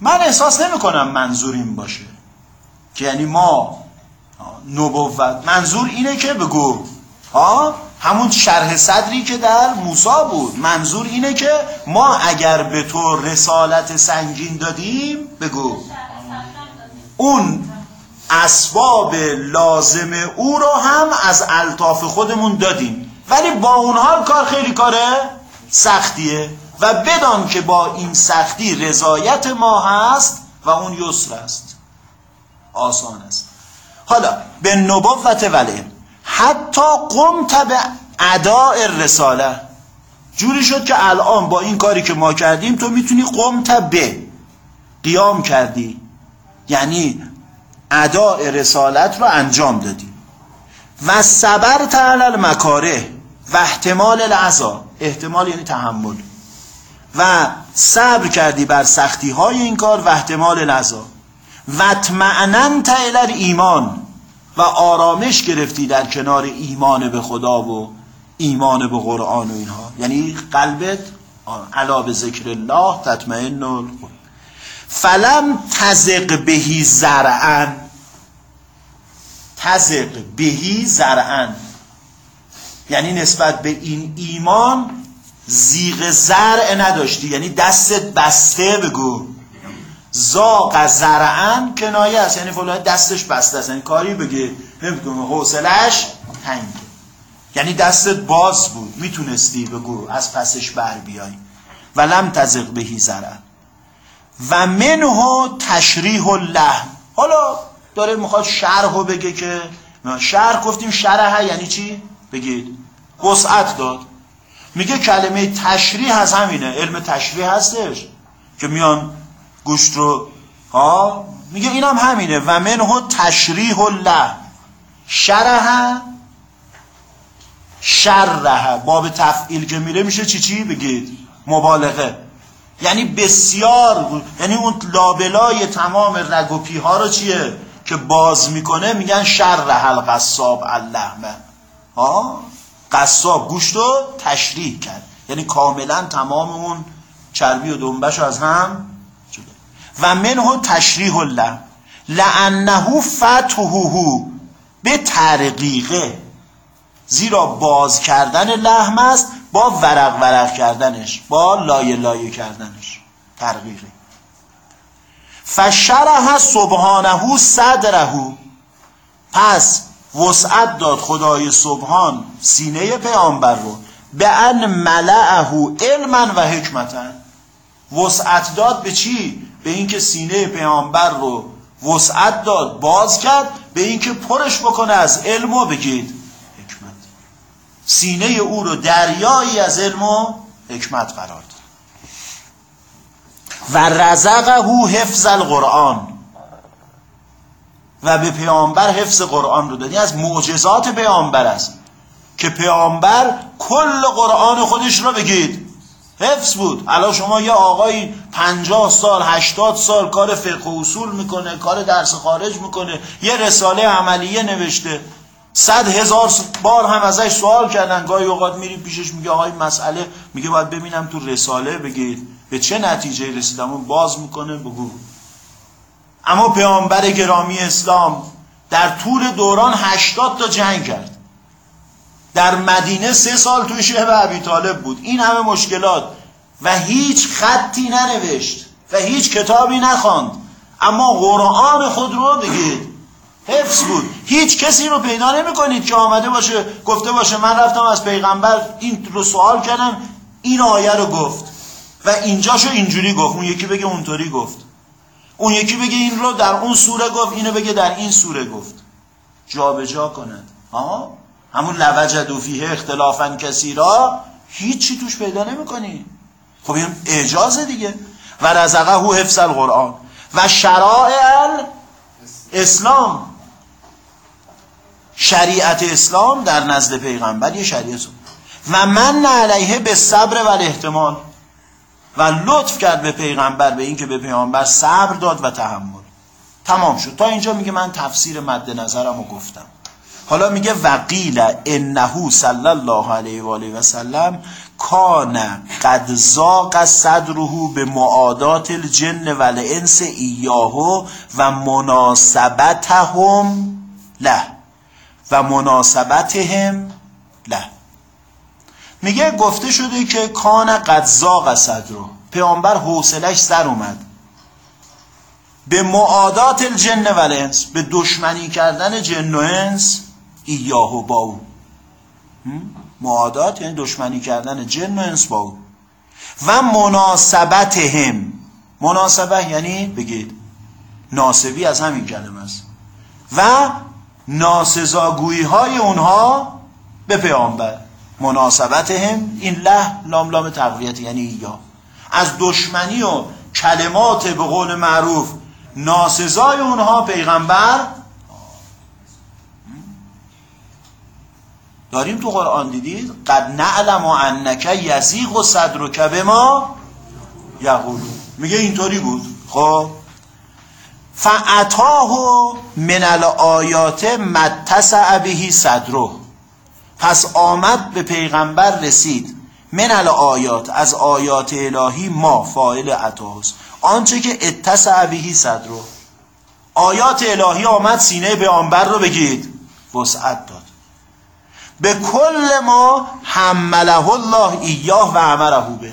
من احساس نمی کنم منظور این باشه. که یعنی ما نبوت. منظور اینه که بگو. ها همون شرح صدری که در موسا بود. منظور اینه که ما اگر به تو رسالت سنگین دادیم بگو. اون اسباب لازم او رو هم از الطاف خودمون دادیم. ولی با اونها کار خیلی کاره سختیه. و بدان که با این سختی رضایت ما هست و اون یسر است. آسان است. حالا به نبوت ولی حتی قمت به اداء رساله جوری شد که الان با این کاری که ما کردیم تو می‌تونی قمت به قیام کردی. یعنی اداء رسالت رو انجام دادی. و صبر تعلل مکاره و احتمال العذا احتمال یعنی تحمل. و صبر کردی بر سختی های این کار و احتمال العذا و اطمعنن ایمان و آرامش گرفتی در کنار ایمان به خدا و ایمان به قرآن و اینها. یعنی قلبت علا به ذکر الله تطمئن فلم تزق بهی زرعن تزق بهی زرعن یعنی نسبت به این ایمان زیغ زرع نداشتی. یعنی دستت بسته بگو. زاق زرعن کنایه است. یعنی فلان دستش بسته است. یعنی کاری بگه نمی‌تونه حوصلش تنگه یعنی دستت باز بود. می‌تونستی بگو از پسش بر بیای. و لم تزق بهی زرعن. و منه تشریح اللحم حالا داره می‌خواد شرحو بگه که شرح گفتیم شرح یعنی چی؟ بگید. وسعت داد. میگه کلمه تشریح از همینه. علم تشریح هستش. که میان گوشت رو ها؟ میگه اینم هم همینه. و منه تشریح الله. شرح شرح. باب تفعیل که میره میشه چی چی؟ بگید. مبالغه. یعنی بسیار یعنی اون لابلای تمام رگ و پیها رو چیه؟ که باز می‌کنه میگن شرح القصاب اللحمه. ها؟ قصاب گوشت رو تشریح کرد. یعنی کاملا تمام اون چربی و دنبش از هم و منه تشریح الله لانه فتحه به ترقیقه. زیرا باز کردن لحم است با ورق ورق کردنش با لایه لایه کردنش. ترقیقه. فشرح سبحانه صدره. پس وسعت داد خدای سبحان سینه پیامبر رو. به ان ملعه علما و حکمتا. وسعت داد به چی؟ به اینکه سینه پیامبر رو وسعت داد باز کرد به اینکه پرش بکنه از علم و بگید حکمت. سینه او رو دریایی از علم و حکمت قرار داد. و رزقه حفظ القرآن. و به پیامبر حفظ قرآن رو دادی از معجزات پیامبر است. که پیامبر کل قرآن خودش رو بگید. حفظ بود. الان شما یه آقایی پنجاه سال هشتاد سال کار فقه و اصول می‌کنه کار درس خارج می‌کنه یه رساله عملیه نوشته. صد هزار بار هم ازش سوال کردن. گاهی اوقات میریم پیشش میگه آقای مسئله میگه باید ببینم تو رساله بگید به چه نتیجه رسیدم؟ اون باز می‌کنه بگو. اما پیامبر گرامی اسلام در طول دوران هشتاد تا جنگ کرد. در مدینه سه سال توی شعب عبی طالب بود. این همه مشکلات. و هیچ خطی ننوشت. و هیچ کتابی نخواند. اما قرآن خود رو بگید حفظ بود. هیچ کسی رو پیدا نمی کنید که آمده باشه گفته باشه من رفتم از پیغمبر. این رو سوال کردم این آیه رو گفت. و اینجاشو اینجوری گفت. اون یکی بگه اونطوری گفت. اون یکی بگه این رو در اون سوره گفت اینو بگه در این سوره گفت. جابجا جا کند. آها؟ همون لوجد و فیه اختلافا کسی را هیچی توش پیدا نمی‌کنی. خب این اعجاز دیگه. و رزقه هو حفظ القرآن. و شرائع اسلام شریعت اسلام در نزد پیغمبر یه شریعت و من علیه به صبر و احتمال و لطف کرد به پیغمبر به اینکه به پیغمبر صبر داد و تحمل. تمام شد. تا اینجا میگه من تفسیر مد نظرم رو گفتم. حالا میگه وقیل انه صلی الله علیه و آله و سلم کان قد زاق صدره به معادات الجن و الانس ایاهو و مناسبتهم له و مناسبتهم له. میگه گفته شده که کان قد زاق صدره. پیامبر حوصلش سر اومد. به معادات الجن و الانس به دشمنی کردن جن و انس ایاهو با او معادات یعنی دشمنی کردن جن و انس با او و مناسبت هم مناسبه یعنی بگید ناسبی از همین کلمه است. و ناسزاگویی های اونها به پیامبر. مناسبت هم این له لام لام تقویت یعنی یا. از دشمنی و کلمات به قول معروف ناسزای اونها پیغمبر داریم تو قرآن دیدید قد نعلم و انک یزیق و صدرک به ما یقولو میگه اینطوری بود. خب؟ فعتاه من الآیات متسع بهی صدره. پس آمد به پیغمبر رسید. من الآیات از آیات الهی ما فاعل عطاست آنچه که اتسع بهی صدره. آیات الهی آمد سینه پیغمبر رو بگید. وسعت داد. به کل ما حمله الله ایاه و امره به.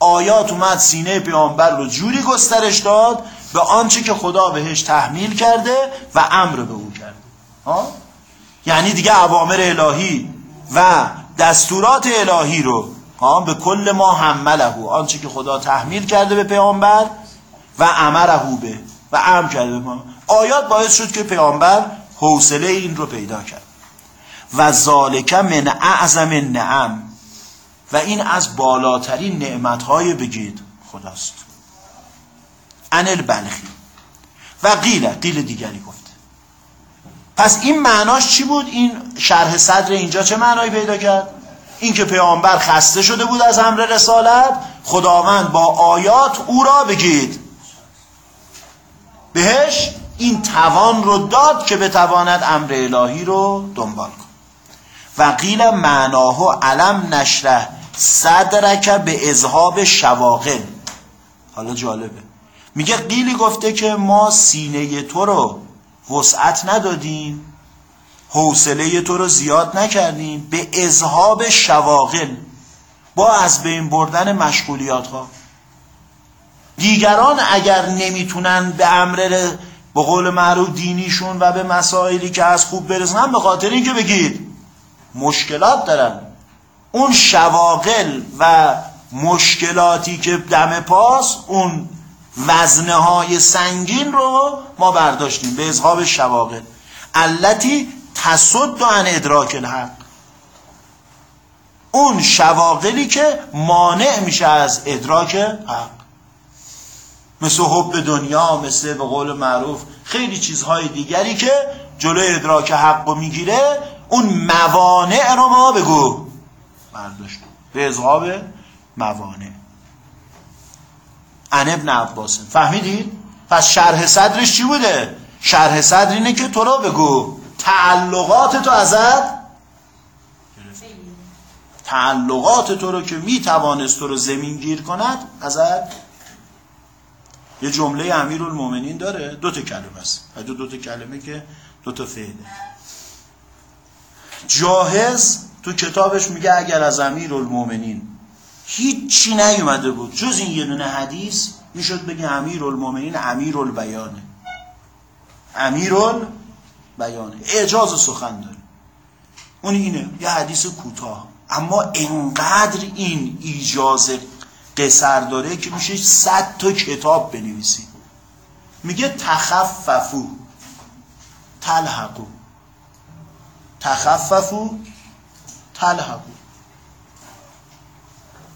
آیات اومد سینه پیامبر رو جوری گسترش داد به آنچه که خدا بهش تحمیل کرده و امر به او کرده ها؟ یعنی دیگه اوامر الهی و دستورات الهی رو ها؟ به کل ما حمله آنچه که خدا تحمیل کرده به پیامبر و امره به و امر کرده به آیات باعث شد که پیامبر حوصله این رو پیدا کرد. و ذالک من اعظم نعم و این از بالاترین نعمتهای بگید خداست. ان البلخی. و قیل قیل دیگری گفته پس این معناش چی بود؟ این شرح صدر اینجا چه معنایی پیدا کرد؟ این که پیامبر خسته شده بود از امر رسالت خداوند با آیات او را بگید. بهش این توان رو داد که بتواند امر الهی رو دنبال و قیل معناه علم نشره صدرک به اذهاب شواغل. حالا جالبه. میگه قیلی گفته که ما سینه تو رو وسعت ندادیم حوصله تو رو زیاد نکردیم به اذهاب شواغل. با از بین بردن مشغولیات ها دیگران اگر نمی‌تونن به امر به قول معروف دینیشون و به مسائلی که از خوب برسن به خاطر اینکه بگید مشکلات دارن. اون شواغل و مشکلاتی که دم پاس اون وزنه های سنگین رو ما برداشتیم به اظهاب شواغل. علتی تصد عن ادراک الحق. اون شواغلی که مانع میشه از ادراک حق. مثل حب دنیا مثل به قول معروف خیلی چیزهای دیگری که جلوی ادراک حق رو می‌گیره اون موانع رو ما بگو. برداشت به اظهاب موانع. ان ابن عباس. فهمیدید پس شرح صدرش چی بوده؟ شرح صدر اینه که تو را بگو. تعلقات تو ازت تعلقات تو رو که می‌توانست تو رو زمین گیر کند ازت یه جمله امیر المومنین داره. دو تا کلمه است. دو, دو تا کلمه که دو تا فعله. جاهز؟ تو کتابش میگه اگر از امیر المومنین هیچی نیومده بود. جز این یه دونه حدیث می‌شد بگه امیر المومنین امیر البیانه امیر البیانه اعجاز سخن داره. اون اینه. یه حدیث کوتاه. اما انقدر این ایجاز قصر داره که میشه صد تا کتاب بنویسی میگه تخففو. تلحقو. تخففو تلحقو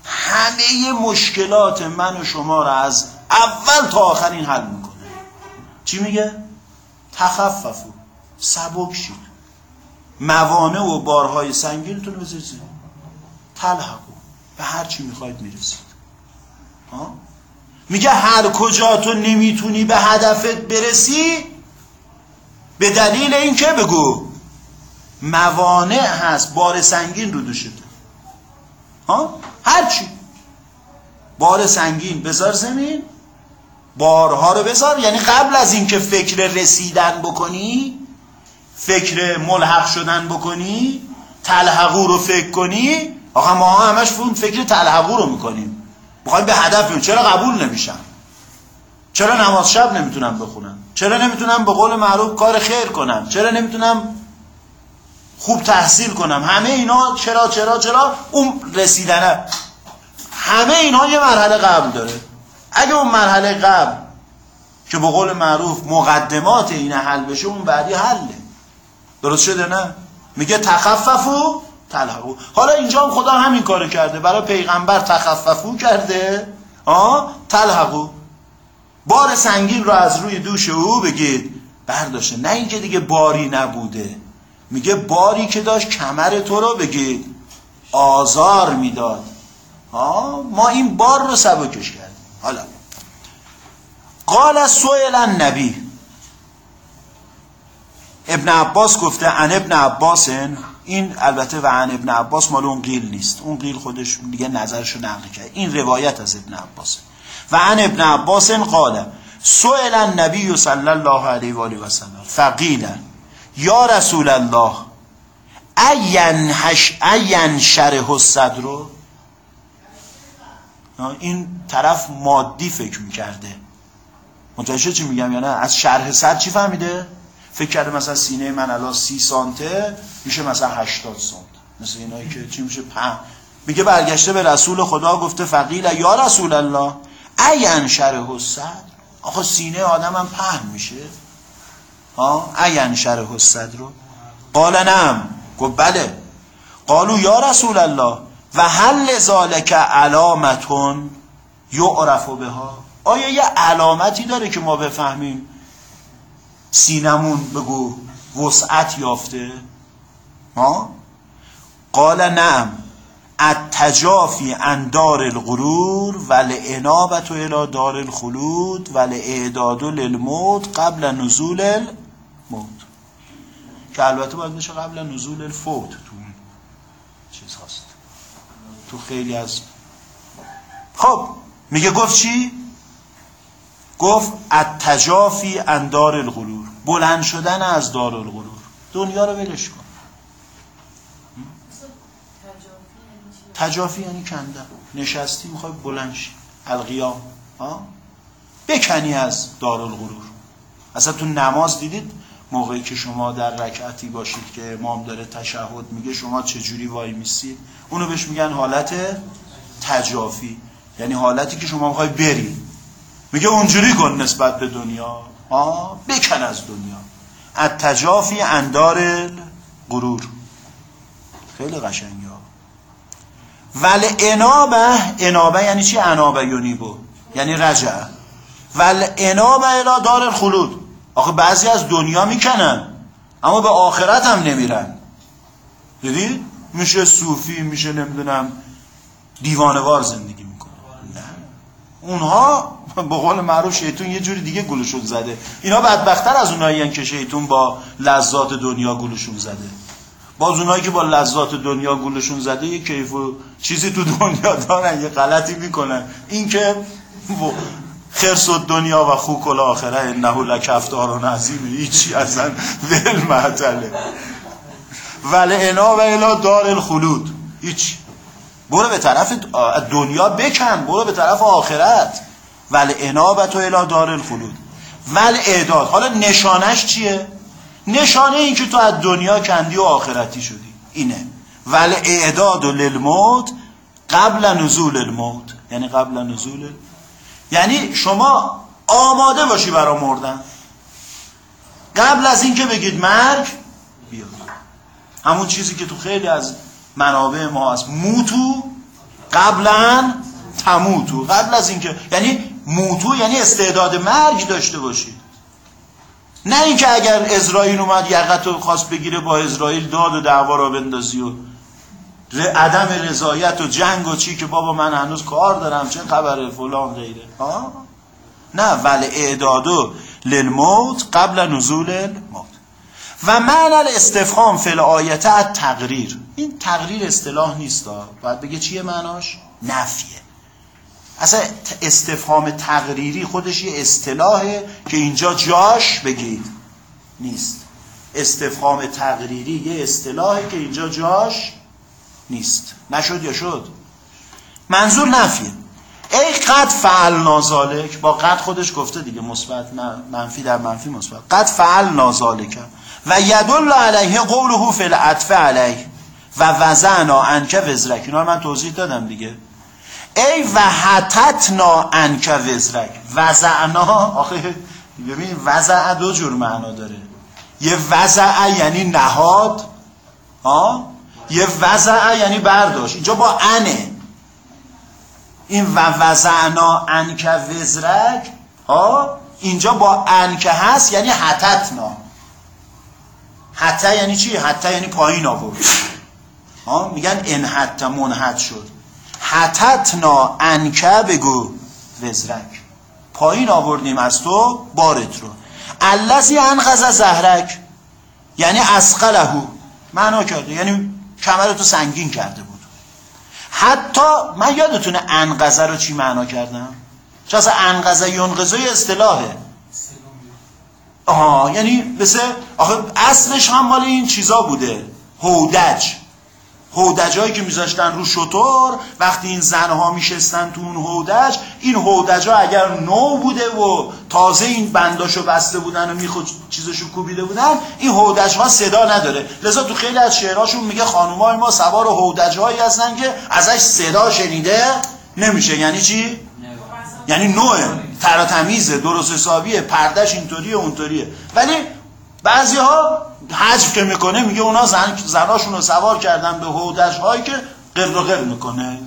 همه مشکلات من و شما را از اول تا آخرین حل می‌کنه. چی میگه؟ تخففو. سبک شید. موانع و بارهای سنگینتون بذارید تلحقو به هر چی می‌خواید می‌رسید. میگه هر کجا تو نمی‌تونی به هدفت برسی به دلیل اینکه بگو موانع هست بار سنگین رو دوشته. ها؟ هرچی بار سنگین. بذار زمین. بارها رو بذار. یعنی قبل از اینکه فکر رسیدن بکنی فکر ملحق شدن بکنی تلحقو رو فکر کنی. آقا ما همش فکر تلحقو رو می‌کنیم. می‌خوایم به هدف میون چرا قبول نمیشن؟ چرا نماز شب نمی‌تونم بخونم چرا نمی‌تونم به قول معروف کار خیر کنم چرا نمی‌تونم خوب تحصیل کنم. همه اینا چرا چرا چرا؟ اون رسیدنه. همه اینا یه مرحله قبل داره. اگه اون مرحله قبل که به قول معروف مقدمات این حل بشه اون بعدی حله. درست شده نه؟ میگه تخففو تلحقو حالا اینجا هم خدا همین کارو کرده. برای پیغمبر تخففو کرده. آه تلحقو بار سنگین رو از روی دوش او بگید برداشته. نه اینکه دیگه باری نبوده. میگه باری که داشت کمر تو رو بگید آزار می‌داد. ما این بار رو سبکش کردیم. حالا. قال سوئل نبی ابن عباس گفته ان ابن عباس این البته و ان ابن عباس مال اون قیل نیست. اون قیل خودش دیگه نظرشو نقل کرد. این روایت از ابن عباس. و ان ابن عباس قال سئل النبی صلی الله علیه و آله و سلم. فقیل یا رسول الله این هش این شرح الصدر این طرف مادی فکر می‌کرده. متوجه چی میگم یا نه؟ از شرح صدر چی فهمیده؟ فکر کرده مثلا سینه من الان سی سانته میشه مثلا هشتاد سانت مثل اینایی که چی میشه؟ پن میگه برگشته به رسول خدا گفته فقیل یا رسول الله این شرح الصدر؟ آخه سینه آدم هم پهن میشه. ها؟ این شرح الصدر رو. قال نم گفت بله. قالو یا رسول الله و هل ذالک علامتون یعرف بها؟ آیا یه علامتی داره که ما بفهمیم؟ سینمون بگو وسعت یافته. ها؟ قال نعم. التجافی عن دار الغرور و الى دار الخلود و للموت قبل نزول الموت که البته باید بشه قبل نزول الفوت تو چیز هست تو خیلی از خب میگه گفت چی؟ گفت التجافی عن دار الغرور. بلند شدن از دار الغرور. دنیا رو ولش کن. تجافی یعنی کندن نشستی می‌خوای بلند شی. القیام. بکنی از دارالغرور اصلا تو نماز دیدید؟ موقعی که شما در رکعتی باشید که امام داره تشهد میگه شما چجوری وای میسید؟ اونو بهش میگن حالت تجافی. یعنی حالتی که شما می‌خوای بری. میگه اونجوری کن نسبت به دنیا. آه بکن از دنیا. از تجافی اندار غرور خیلی قشنگه. ول انابه انابه یعنی چی؟ انابه یونیبو یعنی رجع. ول انابه الا دار الخلود. آخه بعضی از دنیا می‌کنن اما به آخرت هم نمیرن. دیدی؟ میشه صوفی میشه نمی‌دونم دیوانوار زندگی می‌کنه. نه. اونها به قول معروف شیطون یه جوری دیگه گلوشون زده. اینا بدبختر از اونایی که شیطون با لذات دنیا گلوشون زده. باز اونایی که با لذات دنیا گولشون زده یه کیف و چیزی تو دنیا دارن یه غلطی می‌کنن. این که خرس و دنیا و خوک الاخره انه لکفتار و نظیم هیچی اصلا ول معتله ولی انا و الا دار الخلود. هیچ. برو به طرف دنیا بکن برو به طرف آخرت. ولی انابت و الا دار الخلود. ولی اعداد. حالا نشانش چیه؟ نشانه این که تو از دنیا کندی و آخرتی شدی. اینه. ولی اعداد و للموت قبل نزول الموت. یعنی قبل نزول یعنی شما آماده باشی برای مردن. قبل از اینکه بگید مرگ بیاد همون چیزی که تو خیلی از منابع ما هست. موتو قبلا تموتو. قبل از اینکه یعنی موتو یعنی استعداد مرگ داشته باشید نه اینکه اگر اسرائیل اومد یقت رو خواست بگیره با اسرائیل داد و دعوا را بندازی و عدم رضایت و جنگ و چی که بابا من هنوز کار دارم چه خبره فلان غیره. ها نه ولی اعدادو للموت قبل نزول الموت. و معنی الاستفهام فی آیته تقریر این تقریر اصطلاح نیست. باید بگه چیه معناش؟ نفیه. اصلا استفهام تقریری خودش یه اصطلاحه که اینجا جاش بگید نیست. استفهام تقریری یه اصطلاحه که اینجا جاش نیست. نشد یا شد؟ منظور نفیه. ای قد فعل نازالک با قد خودش گفته دیگه مثبت منفی در منفی مثبت. قد فعل نازالک. و یدل علیه قوله فی العطف علیه. و وزعنا انک وزرک. اینا من توضیح دادم دیگه. ای و حتتنا انک وزرک. وزعنا آخه ببین وزع دو جور معنا داره. یه وزع یعنی نهاد ها یه وزع یعنی برداشت. اینجا با انه. این و وزعنا انک وزرک ها؟ اینجا با انک هست یعنی حتتنا. حتی یعنی چی؟ حتی یعنی پایین آورد. ها؟ میگن ان حتی منحت شد. حتتنا انکه بگو وزرک. پایین آوردیم از تو بارت رو. الذی انقذ زهرک یعنی اسقلهو. معنا کرده. یعنی کمرتو سنگین کرده بود. حتی من یادتونه انقذه رو چی معنا کردم؟ چون اصلا انقذه ینقذه اصطلاحه. آها یعنی مثل آخه اصلش هم مال این چیزا بوده. هودج. هودجایی که میذاشتن رو شطور وقتی این زنها میشستن تو اون هودج این هودجا اگر نو بوده و تازه این بنداشو بسته بودن و میخود چیزشو کوبیده بودن این هودج ها صدا نداره. لذا تو خیلی از شعرهاشون میگه خانومای ما سوار هودج هایی هستن که ازش صدا شنیده نمیشه. یعنی چی؟ یعنی نوع تراتمیزه درست حسابیه پردش اینطوریه اونطوریه. ولی بعضی ها حجف که می‌کنه میگه اونا زن زناشون رو سوار کردن به هودش هایی که قر و قر می‌کنه.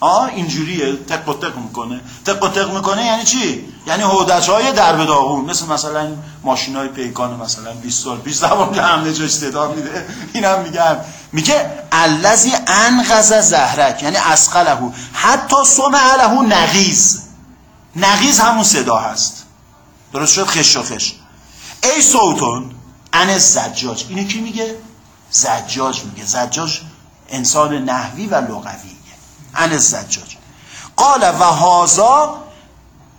آه اینجوریه تق و تق می‌کنه. تق و تق می‌کنه یعنی چی؟ یعنی هودش های درب داغون مثل مثلا ماشین های پیکان مثلا 20 سال 20 دوام که حمله جاش صدا میده. اینم میگم. میگه الذی انقذ زهرک یعنی اسقله حتی سمع له نغیز. نغیز همون صدا هست. درست شد؟ خش و خش ای صوتون ان زجاج اینو کی میگه؟ زجاج میگه. زجاج انسان نحوی و لغویه. ان زجاج قال و هازا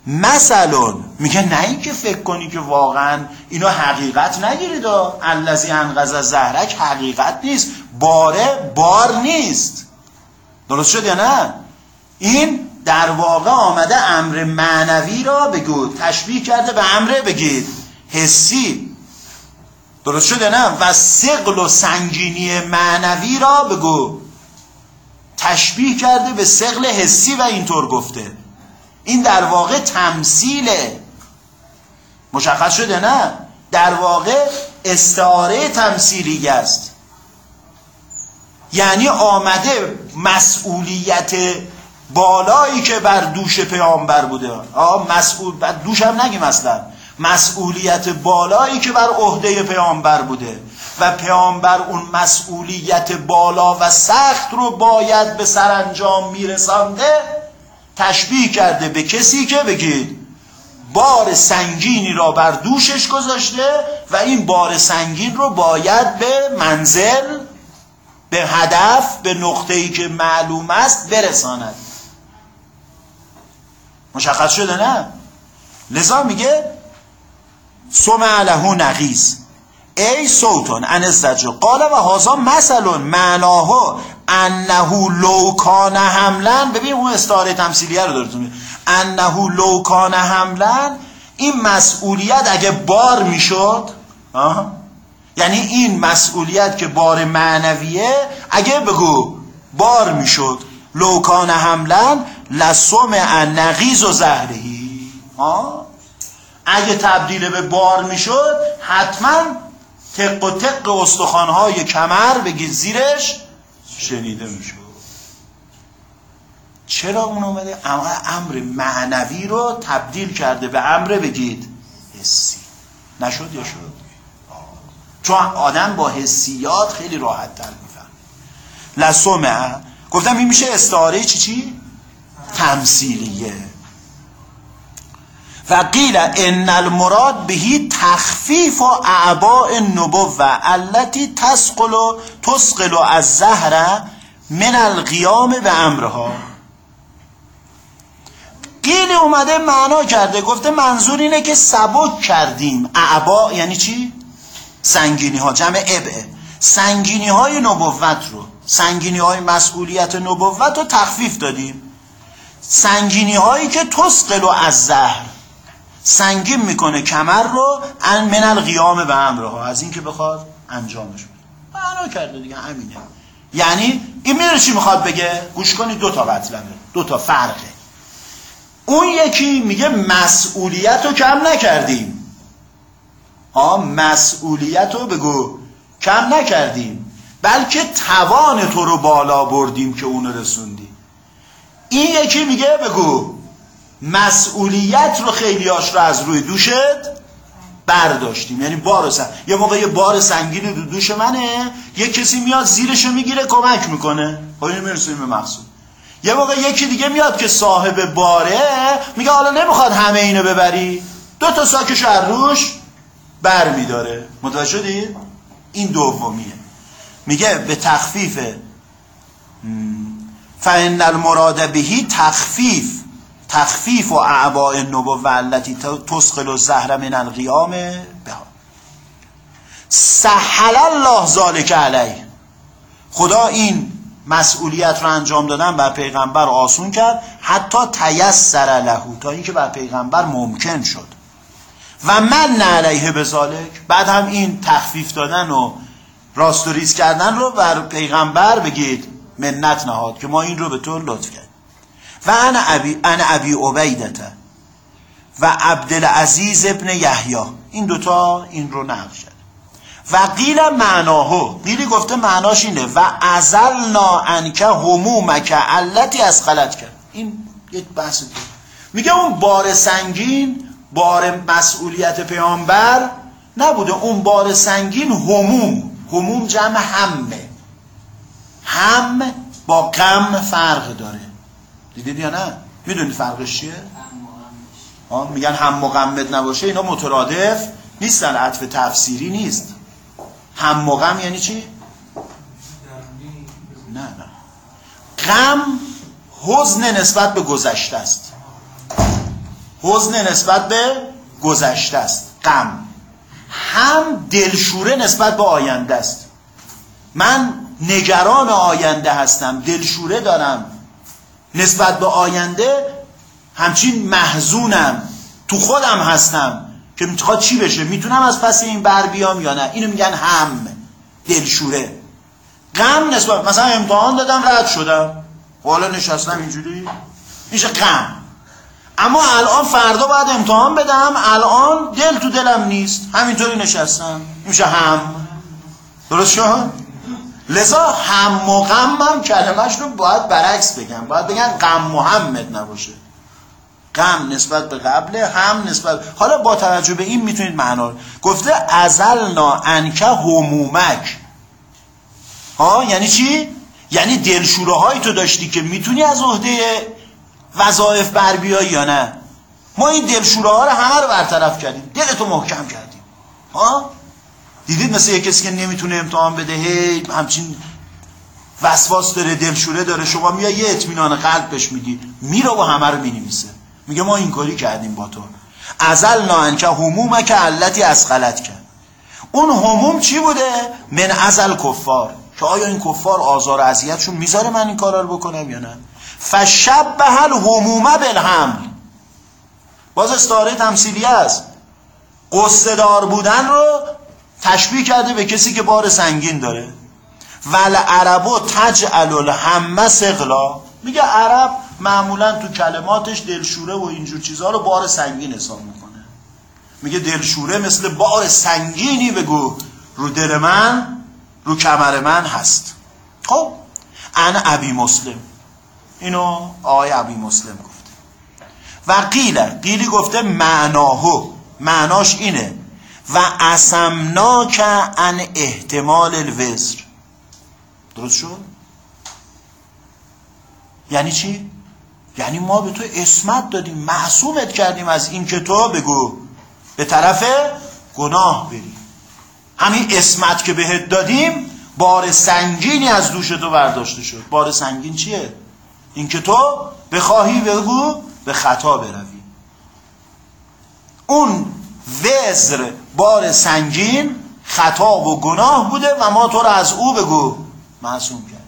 مثلا میگه نه اینکه فکر کنی که واقعا اینو حقیقت نگیرید الذی انقذ زهرک حقیقت نیست. باره بار نیست. درست شد یا نه؟ این در واقع آمده امر معنوی را بگو. تشبیه کرده به امر بگید. حسی درست شده نه؟ و سقل و سنگینی معنوی را بگو. تشبیه کرده به سقل حسی و اینطور گفته. این در واقع تمثیله. مشخص شده نه؟ در واقع استعاره تمثیلی است. یعنی آمده مسئولیت بالایی که بر دوش پیامبر بوده. آه مسئول دوش هم نگیم اصلا. مسئولیت بالایی که بر عهده پیامبر بوده و پیامبر اون مسئولیت بالا و سخت رو باید به سرانجام میرسانده تشبیه کرده به کسی که بگید بار سنگینی را بر دوشش گذاشته و این بار سنگین رو باید به منزل به هدف به نقطه‌ای که معلوم است برساند. مشخص شده نه؟ لذا میگه سمع له نقیز ای صوتون ان الزجر قال و هازا مثل معناه انه لو کان حملا ببین اون استعاره تمثیلیه رو دارتون. انه لو کان حملا این مسئولیت اگه بار می‌شد یعنی این مسئولیت که بار معنویه اگه بگو بار می‌شد لو کان حملا لسمع نقیز و زهرهی اگه تبدیل به بار می‌شد حتما تق و تق استخوانهای کمر بگید زیرش شنیده می‌شد. چرا اون اومده؟ امر معنوی رو تبدیل کرده به امر بگید حسی. نشد یا شد؟ چون آدم با حسیات خیلی راحت تر میفهم لسمع گفتم این میشه استعاره چی چی؟ تمثیلیه. و قیل ان المراد بهی تخفیف و اعباء النبوه التي تسقل و تسقل از زهره من القیام به امرها. قیل اومده معنا کرده گفته منظور اینه که سبک کردیم. اعبا یعنی چی؟ سنگینی ها جمع ابعه سنگینی های نبوت رو سنگینی های مسئولیت نبوت رو تخفیف دادیم. سنگینی هایی که تسقل و از زهر. سنگین می‌کنه کمر رو ان من القیام به امرها. از این که بخواد انجامش بده. معنا کرده دیگه همینه. یعنی این میره چی می‌خواد بگه؟ گوش کنید دو تا مطلبه دو تا فرقه. اون یکی میگه مسئولیت رو کم نکردیم. ها مسئولیت رو بگو کم نکردیم. بلکه توان تو رو بالا بردیم که اونو رسوندی. این یکی میگه بگو مسئولیت رو خیلیاش رو از روی دوشت برداشتیم. یعنی بار سنگ یه موقع یه بار سنگین رو دوش منه یه کسی میاد زیرشو می‌گیره کمک می‌کنه. این می‌رسیم به مقصود. یه موقع یکی دیگه میاد که صاحب باره میگه حالا نمی‌خواد همه اینو ببری. دو تا ساکش از روش بر میداره. متوجه شدید این دومیه. میگه به تخفیف. فان المراد بهی تخفیف. تخفیف و اعباء النبوه التي تسقل الزهر من القیام بها. سهل الله ذلك علیه. خدا این مسئولیت رو انجام دادن بر پیغمبر آسون کرد حتی تیسر له تا اینکه بر پیغمبر ممکن شد. و من علیه به ذالک بعد هم این تخفیف دادن و راستوریز کردن رو بر پیغمبر بگید منت نهاد که ما این رو به تو لطف کرد و انا ابی انا ابی عبیدته و عبدالعزیز ابن یحیی. این دوتا این رو نقل شد و قیل معناهو قیلی گفته معناش اینه و ازلنا انکه همومک علتی از غلط کرد. این یک بحث. میگه اون بار سنگین بار مسئولیت پیامبر نبوده. اون بار سنگین هموم هموم جمع همه. هم با غم فرق داره. دیدید یا نه؟ می‌دونید فرقش چیه؟ میگن هم مقمد نباشه اینا مترادف نیستن عطف تفسیری نیست. هم مقم یعنی چی؟ نه نه. غم حزن نسبت به گذشته است. حزن نسبت به گذشته است. غم. هم دلشوره نسبت به آینده است. من نگران آینده هستم دلشوره دارم. نسبت به آینده همچین محزونم تو خودم هستم که می‌خواد چی بشه؟ می‌تونم از پس این بر بیام یا نه؟ اینو میگن هم دلشوره. غم نسبت مثلا امتحان دادم رد شدم. حالا نشستم اینجوری. میشه غم. اما الان فردا باید امتحان بدم. الان دل تو دلم نیست. همینطوری نشستم. میشه هم. درست شد؟ لذا هم و غم هم کلمش رو باید برعکس بگم. باید بگن غم محمد نباشه. غم نسبت به قبله هم نسبت حالا با توجه به این می‌تونید معنا گفته ازلنا انکه همومک. ها؟ یعنی چی؟ یعنی دلشوره هایی تو داشتی که می‌تونی از عهده وظایف بر بیای یا نه؟ ما این دلشوره ها رو همه رو برطرف کردیم. دلتو محکم کردیم. ها؟ دیدید مثل یه کسی که نمی‌تونه امتحان بده؟ هی همچین وسواس داره دلشوره داره. شما میای یه اطمینان قلب بهش میدی میره و همه رو می‌نویسه. میگه ما این کاری کردیم با تو. ازل نانکه هموم که علتی از غلط کرد اون هموم چی بوده؟ من ازل کفار. که آیا این کفار آزار و اذیتشون می‌ذاره من این کارا رو بکنم یا نه؟ فشب به هل همومه بالحمل. باز استعاره تمثیلی است قصه دار بودن رو تشبیه کرده به کسی که بار سنگین داره. ول عربو تجعل الهم سقلا میگه عرب معمولا تو کلماتش دلشوره و اینجور چیزها رو بار سنگین حساب می‌کنه. میگه دلشوره مثل بار سنگینی بگو. رو دل من رو کمر من هست. خب انا ابی مسلم. اینو آقای ابی مسلم گفته. و قیله قیلی گفته معناهو معناش اینه. و اسمناک ان احتمال الوزر درست شد؟ یعنی چی؟ یعنی ما به تو اسمت دادیم معصومت کردیم از این که تو بگو به طرف گناه بری همین اسمت که بهت دادیم بار سنگینی از دوش تو برداشته شد بار سنگین چیه؟ این که تو بخواهی بگو به خطا بروی اون وزر بار سنگین خطا و گناه بوده و ما تو رو از او بگو. معصوم کرد.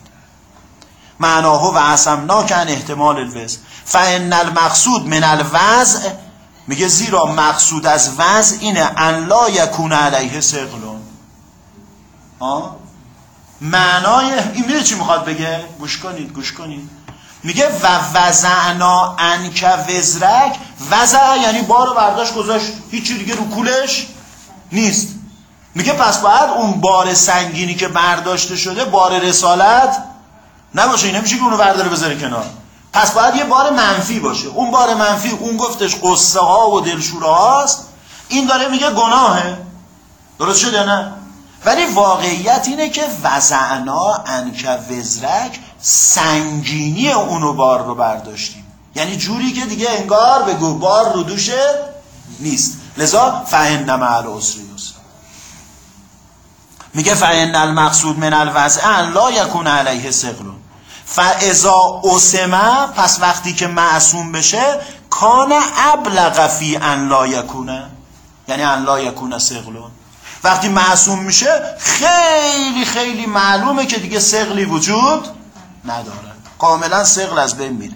معناه و عصمنا کن احتمال الوز فان المقصود من الوضع میگه زیرا مقصود از وضع اینه ان لا یکون علیه سقلون. معنای این میره چی می‌خواد بگه؟ گوش کنید گوش کنید. میگه و وزعنا انک وزرک. وزع یعنی بار برداشت گذاشت. هیچی دیگه رو کولش نیست. میگه پس باید اون بار سنگینی که برداشته شده بار رسالت نباشه. این نمیشه که اونو برداره بذاره کنار. پس باید یه بار منفی باشه. اون بار منفی اون گفتش قصه ها و دلشوره هاست. این داره میگه گناهه. درست شده نه؟ ولی واقعیت اینه که وزعنا انک وزرک سنگینی اونو بار رو برداشتیم. یعنی جوری که دیگه انگار بگو بار رو دوشه نیست. لذا فهن مع العسر میگه فان المقصود من الوضع ان لا یکون علیه سقلون فاذا اسمه پس وقتی که معصوم بشه کان ابلغ فی ان لا یکونه یعنی ان لا یکونه سقلون وقتی معصوم میشه خیلی خیلی معلومه که دیگه سقلی وجود نداره کاملا سقل از بین میره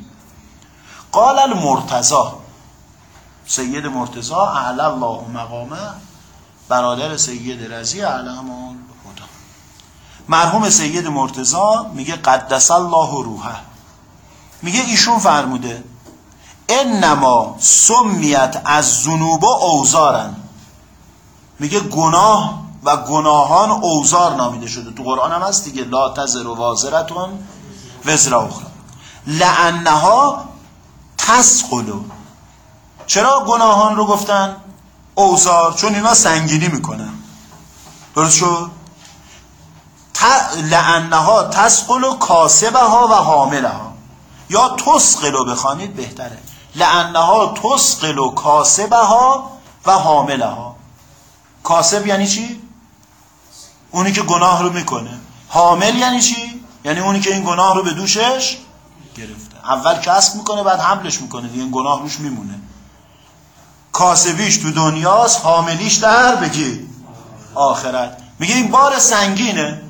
قال المرتضا سید مرتضا اعلی الله مقامه. برادر سید رضی علم مرحوم سید مرتزا میگه قدس الله روحه. میگه ایشون فرموده انما سمیت از زنوب و اوزارن. میگه گناه و گناهان اوزار نامیده شده. تو قرآن هم هست دیگه. لا تزر و وازرتون وزر اخرى لعنها تسقلو چرا گناهان رو گفتن؟ اوزار چون اینا سنگینی می‌کنن. درست شد؟ لعنها تسقل و کاسبه ها و حامله ها یا تسقل رو بخوانید بهتره. لعنها تسقل و کاسبه ها و حامله ها کاسب یعنی چی؟ اونی که گناه رو می‌کنه. حامل یعنی چی؟ یعنی اونی که این گناه رو به دوشش گرفته. اول کسب می‌کنه بعد حملش می‌کنه. دیگه این گناه روش میمونه. کاسبیش تو دنیاست حاملیش در بگی آخرت. میگه این بار سنگینه.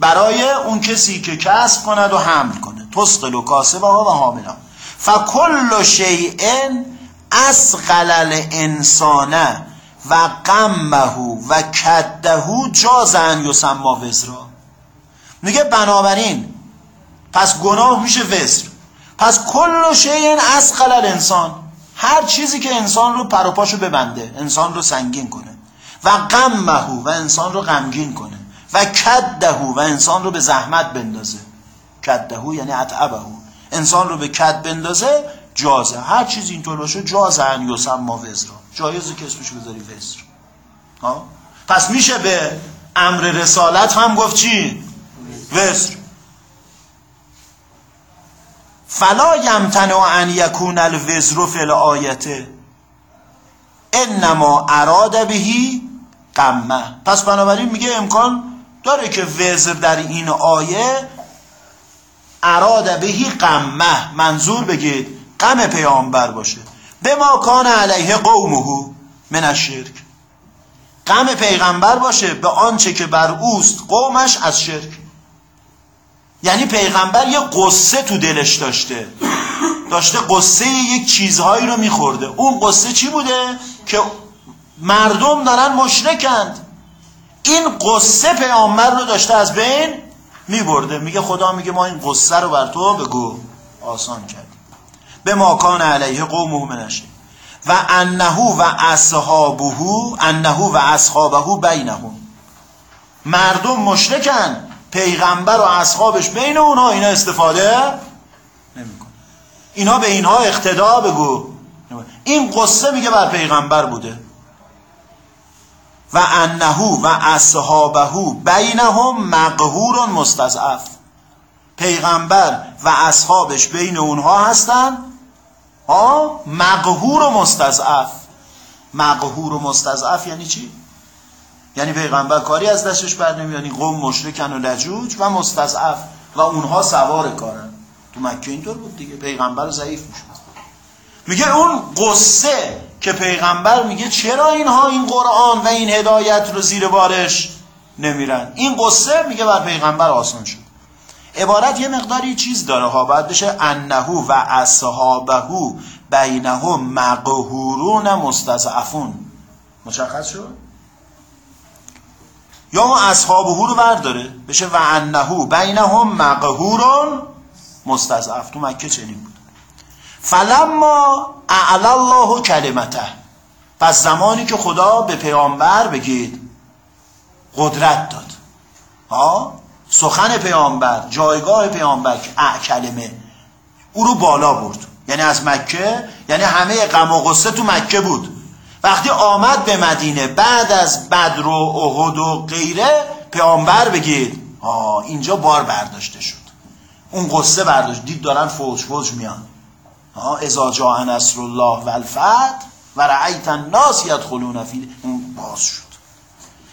برای اون کسی که کسب کند و حمل کنه. تسقل و کاسبه ها و حامل فکل شیء اسقل الانسان و قمه و کده جازن یسما وزرا. میگه بنابراین پس گناه میشه وزر. پس کل شیء اسقل الانسان. هر چیزی که انسان رو پروپاشو ببنده انسان رو سنگین کنه. و قمه و انسان رو غمگین کنه. و کدهو و انسان رو به زحمت بندازه. کدهو یعنی اتعبهو انسان رو به کد بندازه جازه. هر چیز اینطور باشه جازه ان یسما وزرا جایزه که اسمش بذاری وزر. ها؟ پس میشه به امر رسالت هم گفت چی؟ وزر. فلا یمتنع ان یکون الوزر فی الآیته انما اراد بهی قمه. پس بنابراین میگه امکان داره که وزر در این آیه اراد بهی قمه. منظور بگید غم پیامبر باشه. به ما کان علیه قومه من الشرک. غم پیغمبر باشه به آنچه که بر اوست قومش از شرک. یعنی پیغمبر یه قصه تو دلش داشته. داشته قصه یک چیزهایی رو میخورده. اون قصه چی بوده؟ که مردم دارن مشرکند. این قصه پیامبر رو داشته از بین میبرده. میگه خدا میگه ما این قصه رو بر تو بگو. آسان کردیم. به ماکان علیه قومه منشه و انه و اصحابه انه و اصحابه بینهم. مردم مشرکن. پیغمبر و اصحابش بین اونها اینا استفاده نمیکن اینا به اینها اقتدا بگو. این قصه میگه بر پیغمبر بوده. و انه و اصحابه بینهم مقهور مستضعف. پیغمبر و اصحابش بین اونها هستن. ها مقهور و مستضعف. مقهور و مستضعف یعنی چی؟ یعنی پیغمبر کاری از دستش بر نمیاد. یعنی قوم مشرکن و لجوج و مستضعف و اونها سوار کارن. تو مکه اینطور بود دیگه. پیغمبر ضعیف می‌شد. میگه اون قصه که پیغمبر میگه چرا اینها این قرآن و این هدایت رو زیر بارش نمیرن؟ این قصه میگه بر پیغمبر آسان شد. عبارت یه مقداری چیز داره. ها باید بشه انهو و اصحابه بینهم مقهورون مستضعفون. مشخص شد؟ یا اون اصحابه رو برداره. بشه و انهو بینهم مقهورون مستضعف. تو مکه چنین بود. فلما اعلی الله کلمته. پس زمانی که خدا به پیامبر بگید قدرت داد. ها؟ سخن پیامبر جایگاه پیامبر کلمه او رو بالا برد. یعنی از مکه یعنی همه غم و غصه تو مکه بود. وقتی آمد به مدینه بعد از بدر و احد و غیره پیامبر بگید آه اینجا بار برداشته شد. اون قصه برداشت. دید دارن فوج فوج میان. ازا جا نصر الله و الفتح و رعیت الناس یدخلون فی اون باز شد.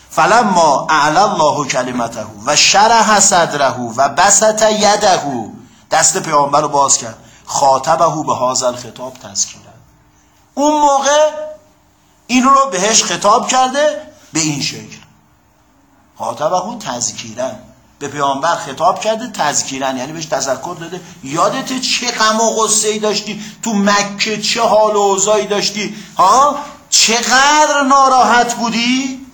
فلما اعلی الله کلمته و شرح صدره و بسط یده دست پیامبر رو باز کرد. خاطبه به هازل خطاب تذکیره اون موقع این رو بهش خطاب کرده به این شکل. خاطبه تذکیرن. به پیامبر خطاب کرده تذکیرن. یعنی بهش تذکر داده. یادت چه غم و غصه ای داشتی؟ تو مکه چه حال و اوضاعی داشتی؟ ها؟ چقدر ناراحت بودی؟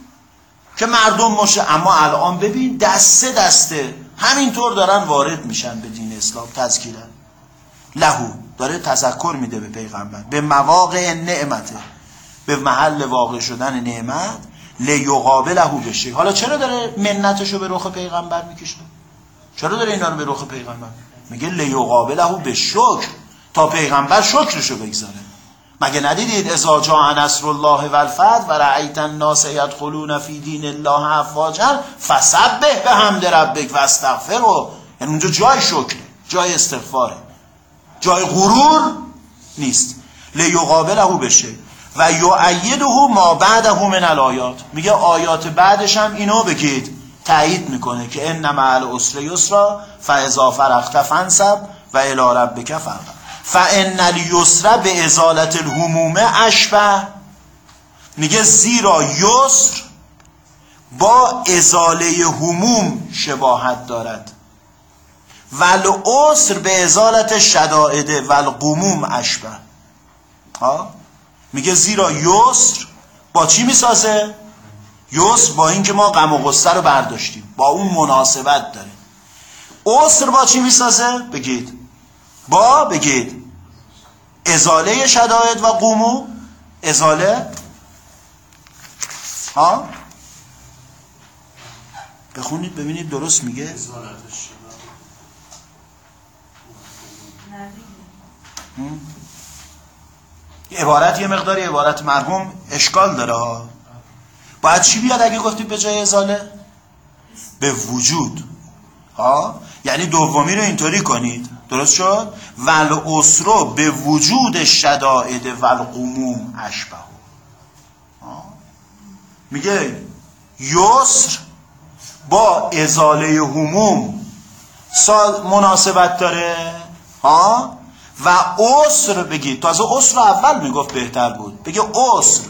که مردم مشه اما الان ببین دسته دسته همینطور دارن وارد میشن به دین اسلام تذکیرن. لهو داره تذکر میده به پیغمبر. به مواقع نعمته. به محل واقع شدن نعمت لیقابله بشه. حالا چرا داره منتشو به رخ پیغمبر می‌کشه؟ چرا داره اینا رو به رخ پیغمبر؟ میگه لیقابله به شکر. تا پیغمبر شکرشو بگذاره. مگه ندیدید ازا جا نصر الله و الفتح و رعیت الناس یدخلون فی دین الله افواجا فسبح به حمد ربک و استغفر یعنی اونجا جای شکره جای استغفاره. جای غرور نیست. لیقابله بشه. و یعیده ما بعده من الایات میگه آیات بعدش هم اینو بگید. تایید می‌کنه که ان مع العسر یسرا فاذا فرغت فانصب و الی ربک فرغ فان الیسر به ازالت الهموم اشبه. میگه زیرا یسر با ازاله هموم شباهت دارد. ول به ازالت شدائد و القموم اشبه. ها؟ میگه زیرا یسر با چی می‌سازه؟ یسر با اینکه ما غم و غصه رو برداشتیم با اون مناسبت داره. عسر با چی می‌سازه؟ بگید. با بگید. ازاله شدائد و قومو؟ ازاله؟ ها؟ بخونید ببینید درست میگه. عبارت یه مقداری عبارت مرحوم اشکال داره ها. باید چی بیاد اگه گفتید به جای ازاله به وجود. ها؟ یعنی دومی رو اینطوری کنید. درست شد؟ ول اسرو به وجود شدائد ول قموم اشبه میگه یسر با ازاله هموم مناسبت داره. ها؟ و عسر بگید تازه عسر اول می‌گفت بهتر بود. بگه عسر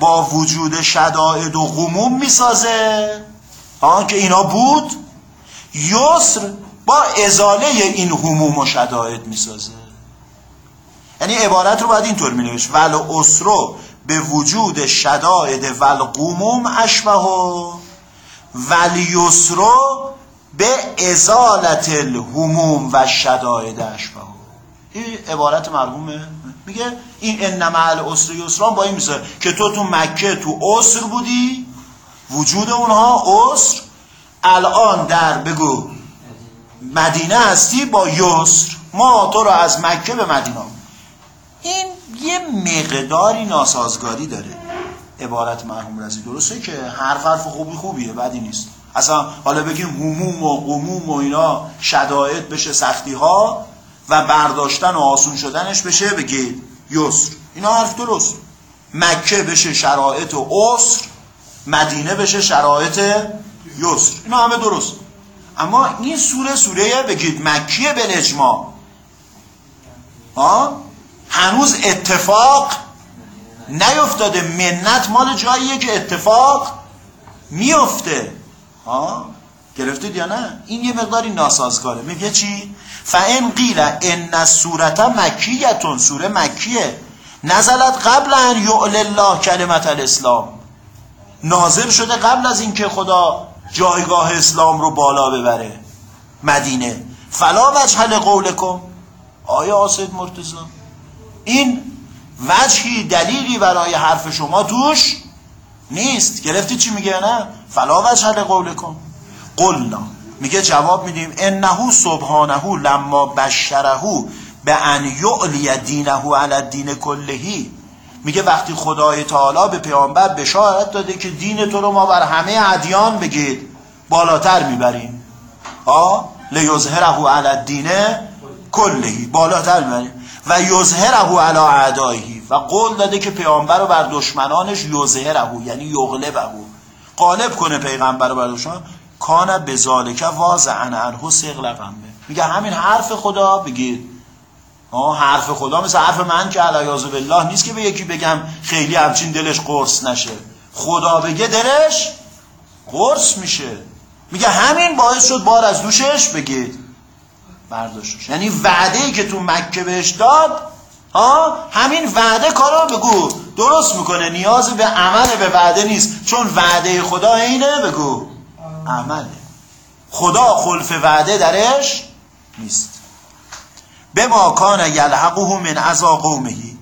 با وجود شدائد و غموم می‌سازه. ها که اینا بود. یسر با ازاله این هموم و شدائد می‌سازه. یعنی عبارت رو باید اینطور می نوشت ول اسرو به وجود شدائد ول قموم اشبه ول یسرو به ازالت الهموم و شدائد اشبه این عبارت مرحومه. میگه این انما الاسر یسران با این میسه که تو تو مکه تو اسر بودی وجود اونها اسر الان در بگو مدینه هستی با یسر. ما تو رو از مکه به مدینه. این یه مقداری ناسازگاری داره. عبارت مرحوم رزی درسته که هر حرف خوبی خوبیه بدی نیست. اصلا حالا بگیم هموم و قموم و اینا شدائد بشه سختی ها و برداشتن و آسون شدنش بشه بگید یسر. اینا حرف درست. مکه بشه شرایط و عسر مدینه بشه شرایط یسر. اینا همه درست. اما این سوره سوره بگید مکیه به اجماع. ها؟ هنوز اتفاق نیفتاده. منت مال جاییه که اتفاق میفته. ها؟ گرفتید یا نه؟ این یه مقداری ناسازگاره. میگه چی؟ فان قیل ان صورت مکیتون سوره مکیه. نزلت قبل ان یعل الله کلمت الاسلام. نازل شده قبل از اینکه خدا جایگاه اسلام رو بالا ببره. مدینه. فلا وجه قولکم آیا آسید مرتضی؟ این وجهی دلیلی برای حرف شما توش نیست. گرفتی چی میگه نه؟ فلا وجه قولکم قلنا میگه جواب میدیم انه سبحانه لما بشره به ان یعلی دینه علی دین کلهی میگه وقتی خدای تعالی به پیامبر بشارت داده که دین تو رو ما بر همه ادیان بگید بالاتر می‌بریم. آ لیظهره علی الدین کلهی بالاتر می‌بریم. و یظهره علی اعدائه. و قول داده که پیامبر رو بر دشمنانش یظهره یعنی یغلبه. غالب کنه پیغمبر رو بر دشمن. کان به ذالک انه سقل قنبه میگه همین حرف خدا بگید آه حرف خدا مثل حرف من که علیاذ بالله نیست که به یکی بگم خیلی همچین دلش قرص نشه. خدا بگه دلش قرص میشه. میگه همین باعث شد بار از دوشش بگید برداشتش. یعنی وعده ای که تو مکه بهش داد ها همین وعده کارو بگو. درست می‌کنه نیاز به عمل به وعده نیست. چون وعده خدا اینه بگو. عمله. خدا خلف وعده درش نیست. به ما کان یلحقه من عزا قومهی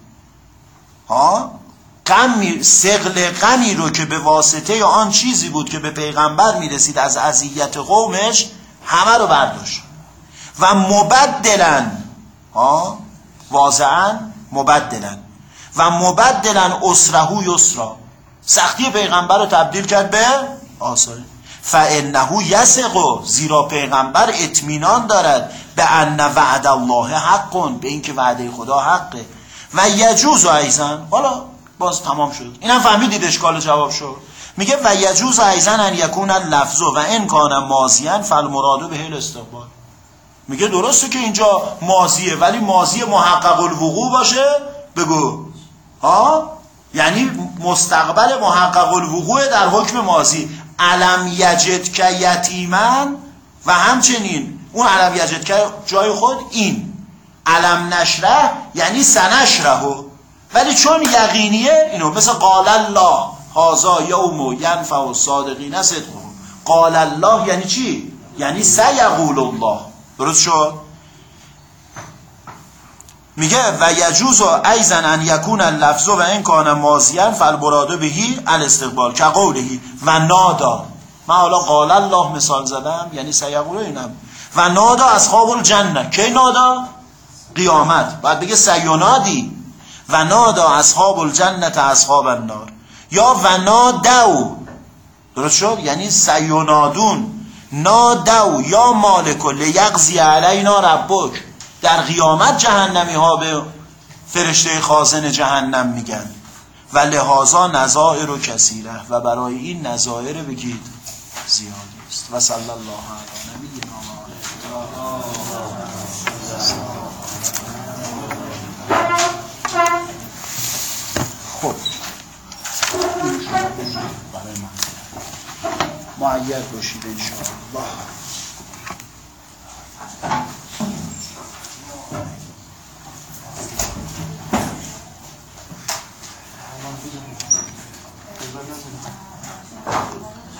ها؟ غمی سقل غمی رو که به واسطه آن چیزی بود که به پیغمبر می‌رسید از اذیت قومش همه رو برداشت. و مبدلن ها؟ واضعا مبدلن و مبدلن اسرهو یسرا. سختی پیغمبر رو تبدیل کرد به آسانی فانه یسق. زیرا پیغمبر اطمینان دارد. به ان وعد الله حق. به اینکه وعده خدا حقه. و یجوز ایزن. حالا باز تمام شد. اینم فهمیدید اشکال جواب شد. میگه و یجوز ایزن ان یکون اللفظ و ان کان ماضیا فالمراد به الاستقبال میگه درسته که اینجا ماضیه ولی ماضی محقق الوقوع باشه؟ بگو. ها؟ یعنی مستقبل محقق الوقوع در حکم ماضی. علم یجد که یتیمن؟ و همچنین اون علم یجد که جای خود این. علم نشره یعنی سنشره ولی چون یقینیه اینو مثل قال الله هازا یوم ینفع الصادقین صدقه قال الله یعنی چی؟ یعنی سیقول الله. درست شد؟ میگه و یجوز ایزن ان یکون اللفظ و این کان مازیان فالبراده بهی الاستقبال. که قولهی و نادا. من حالا قال الله مثال زدم یعنی سیقوله اینم. و نادا از خواب الجنه. کی نادا؟ قیامت. باید بگه سیونادی و نادا اصحاب الجنت اصحاب النار. یا و نادو. درست شد؟ یعنی سیونادون نادو. یا مالک لیقضی علینا ربک. در قیامت جهنمی ها به فرشته خازن جهنم میگن. و لحاظا نظائر و کثیره و برای این نظائر بگید زیاد است. و صلی الله علی نبینا خب. معید باشید انشاءالله.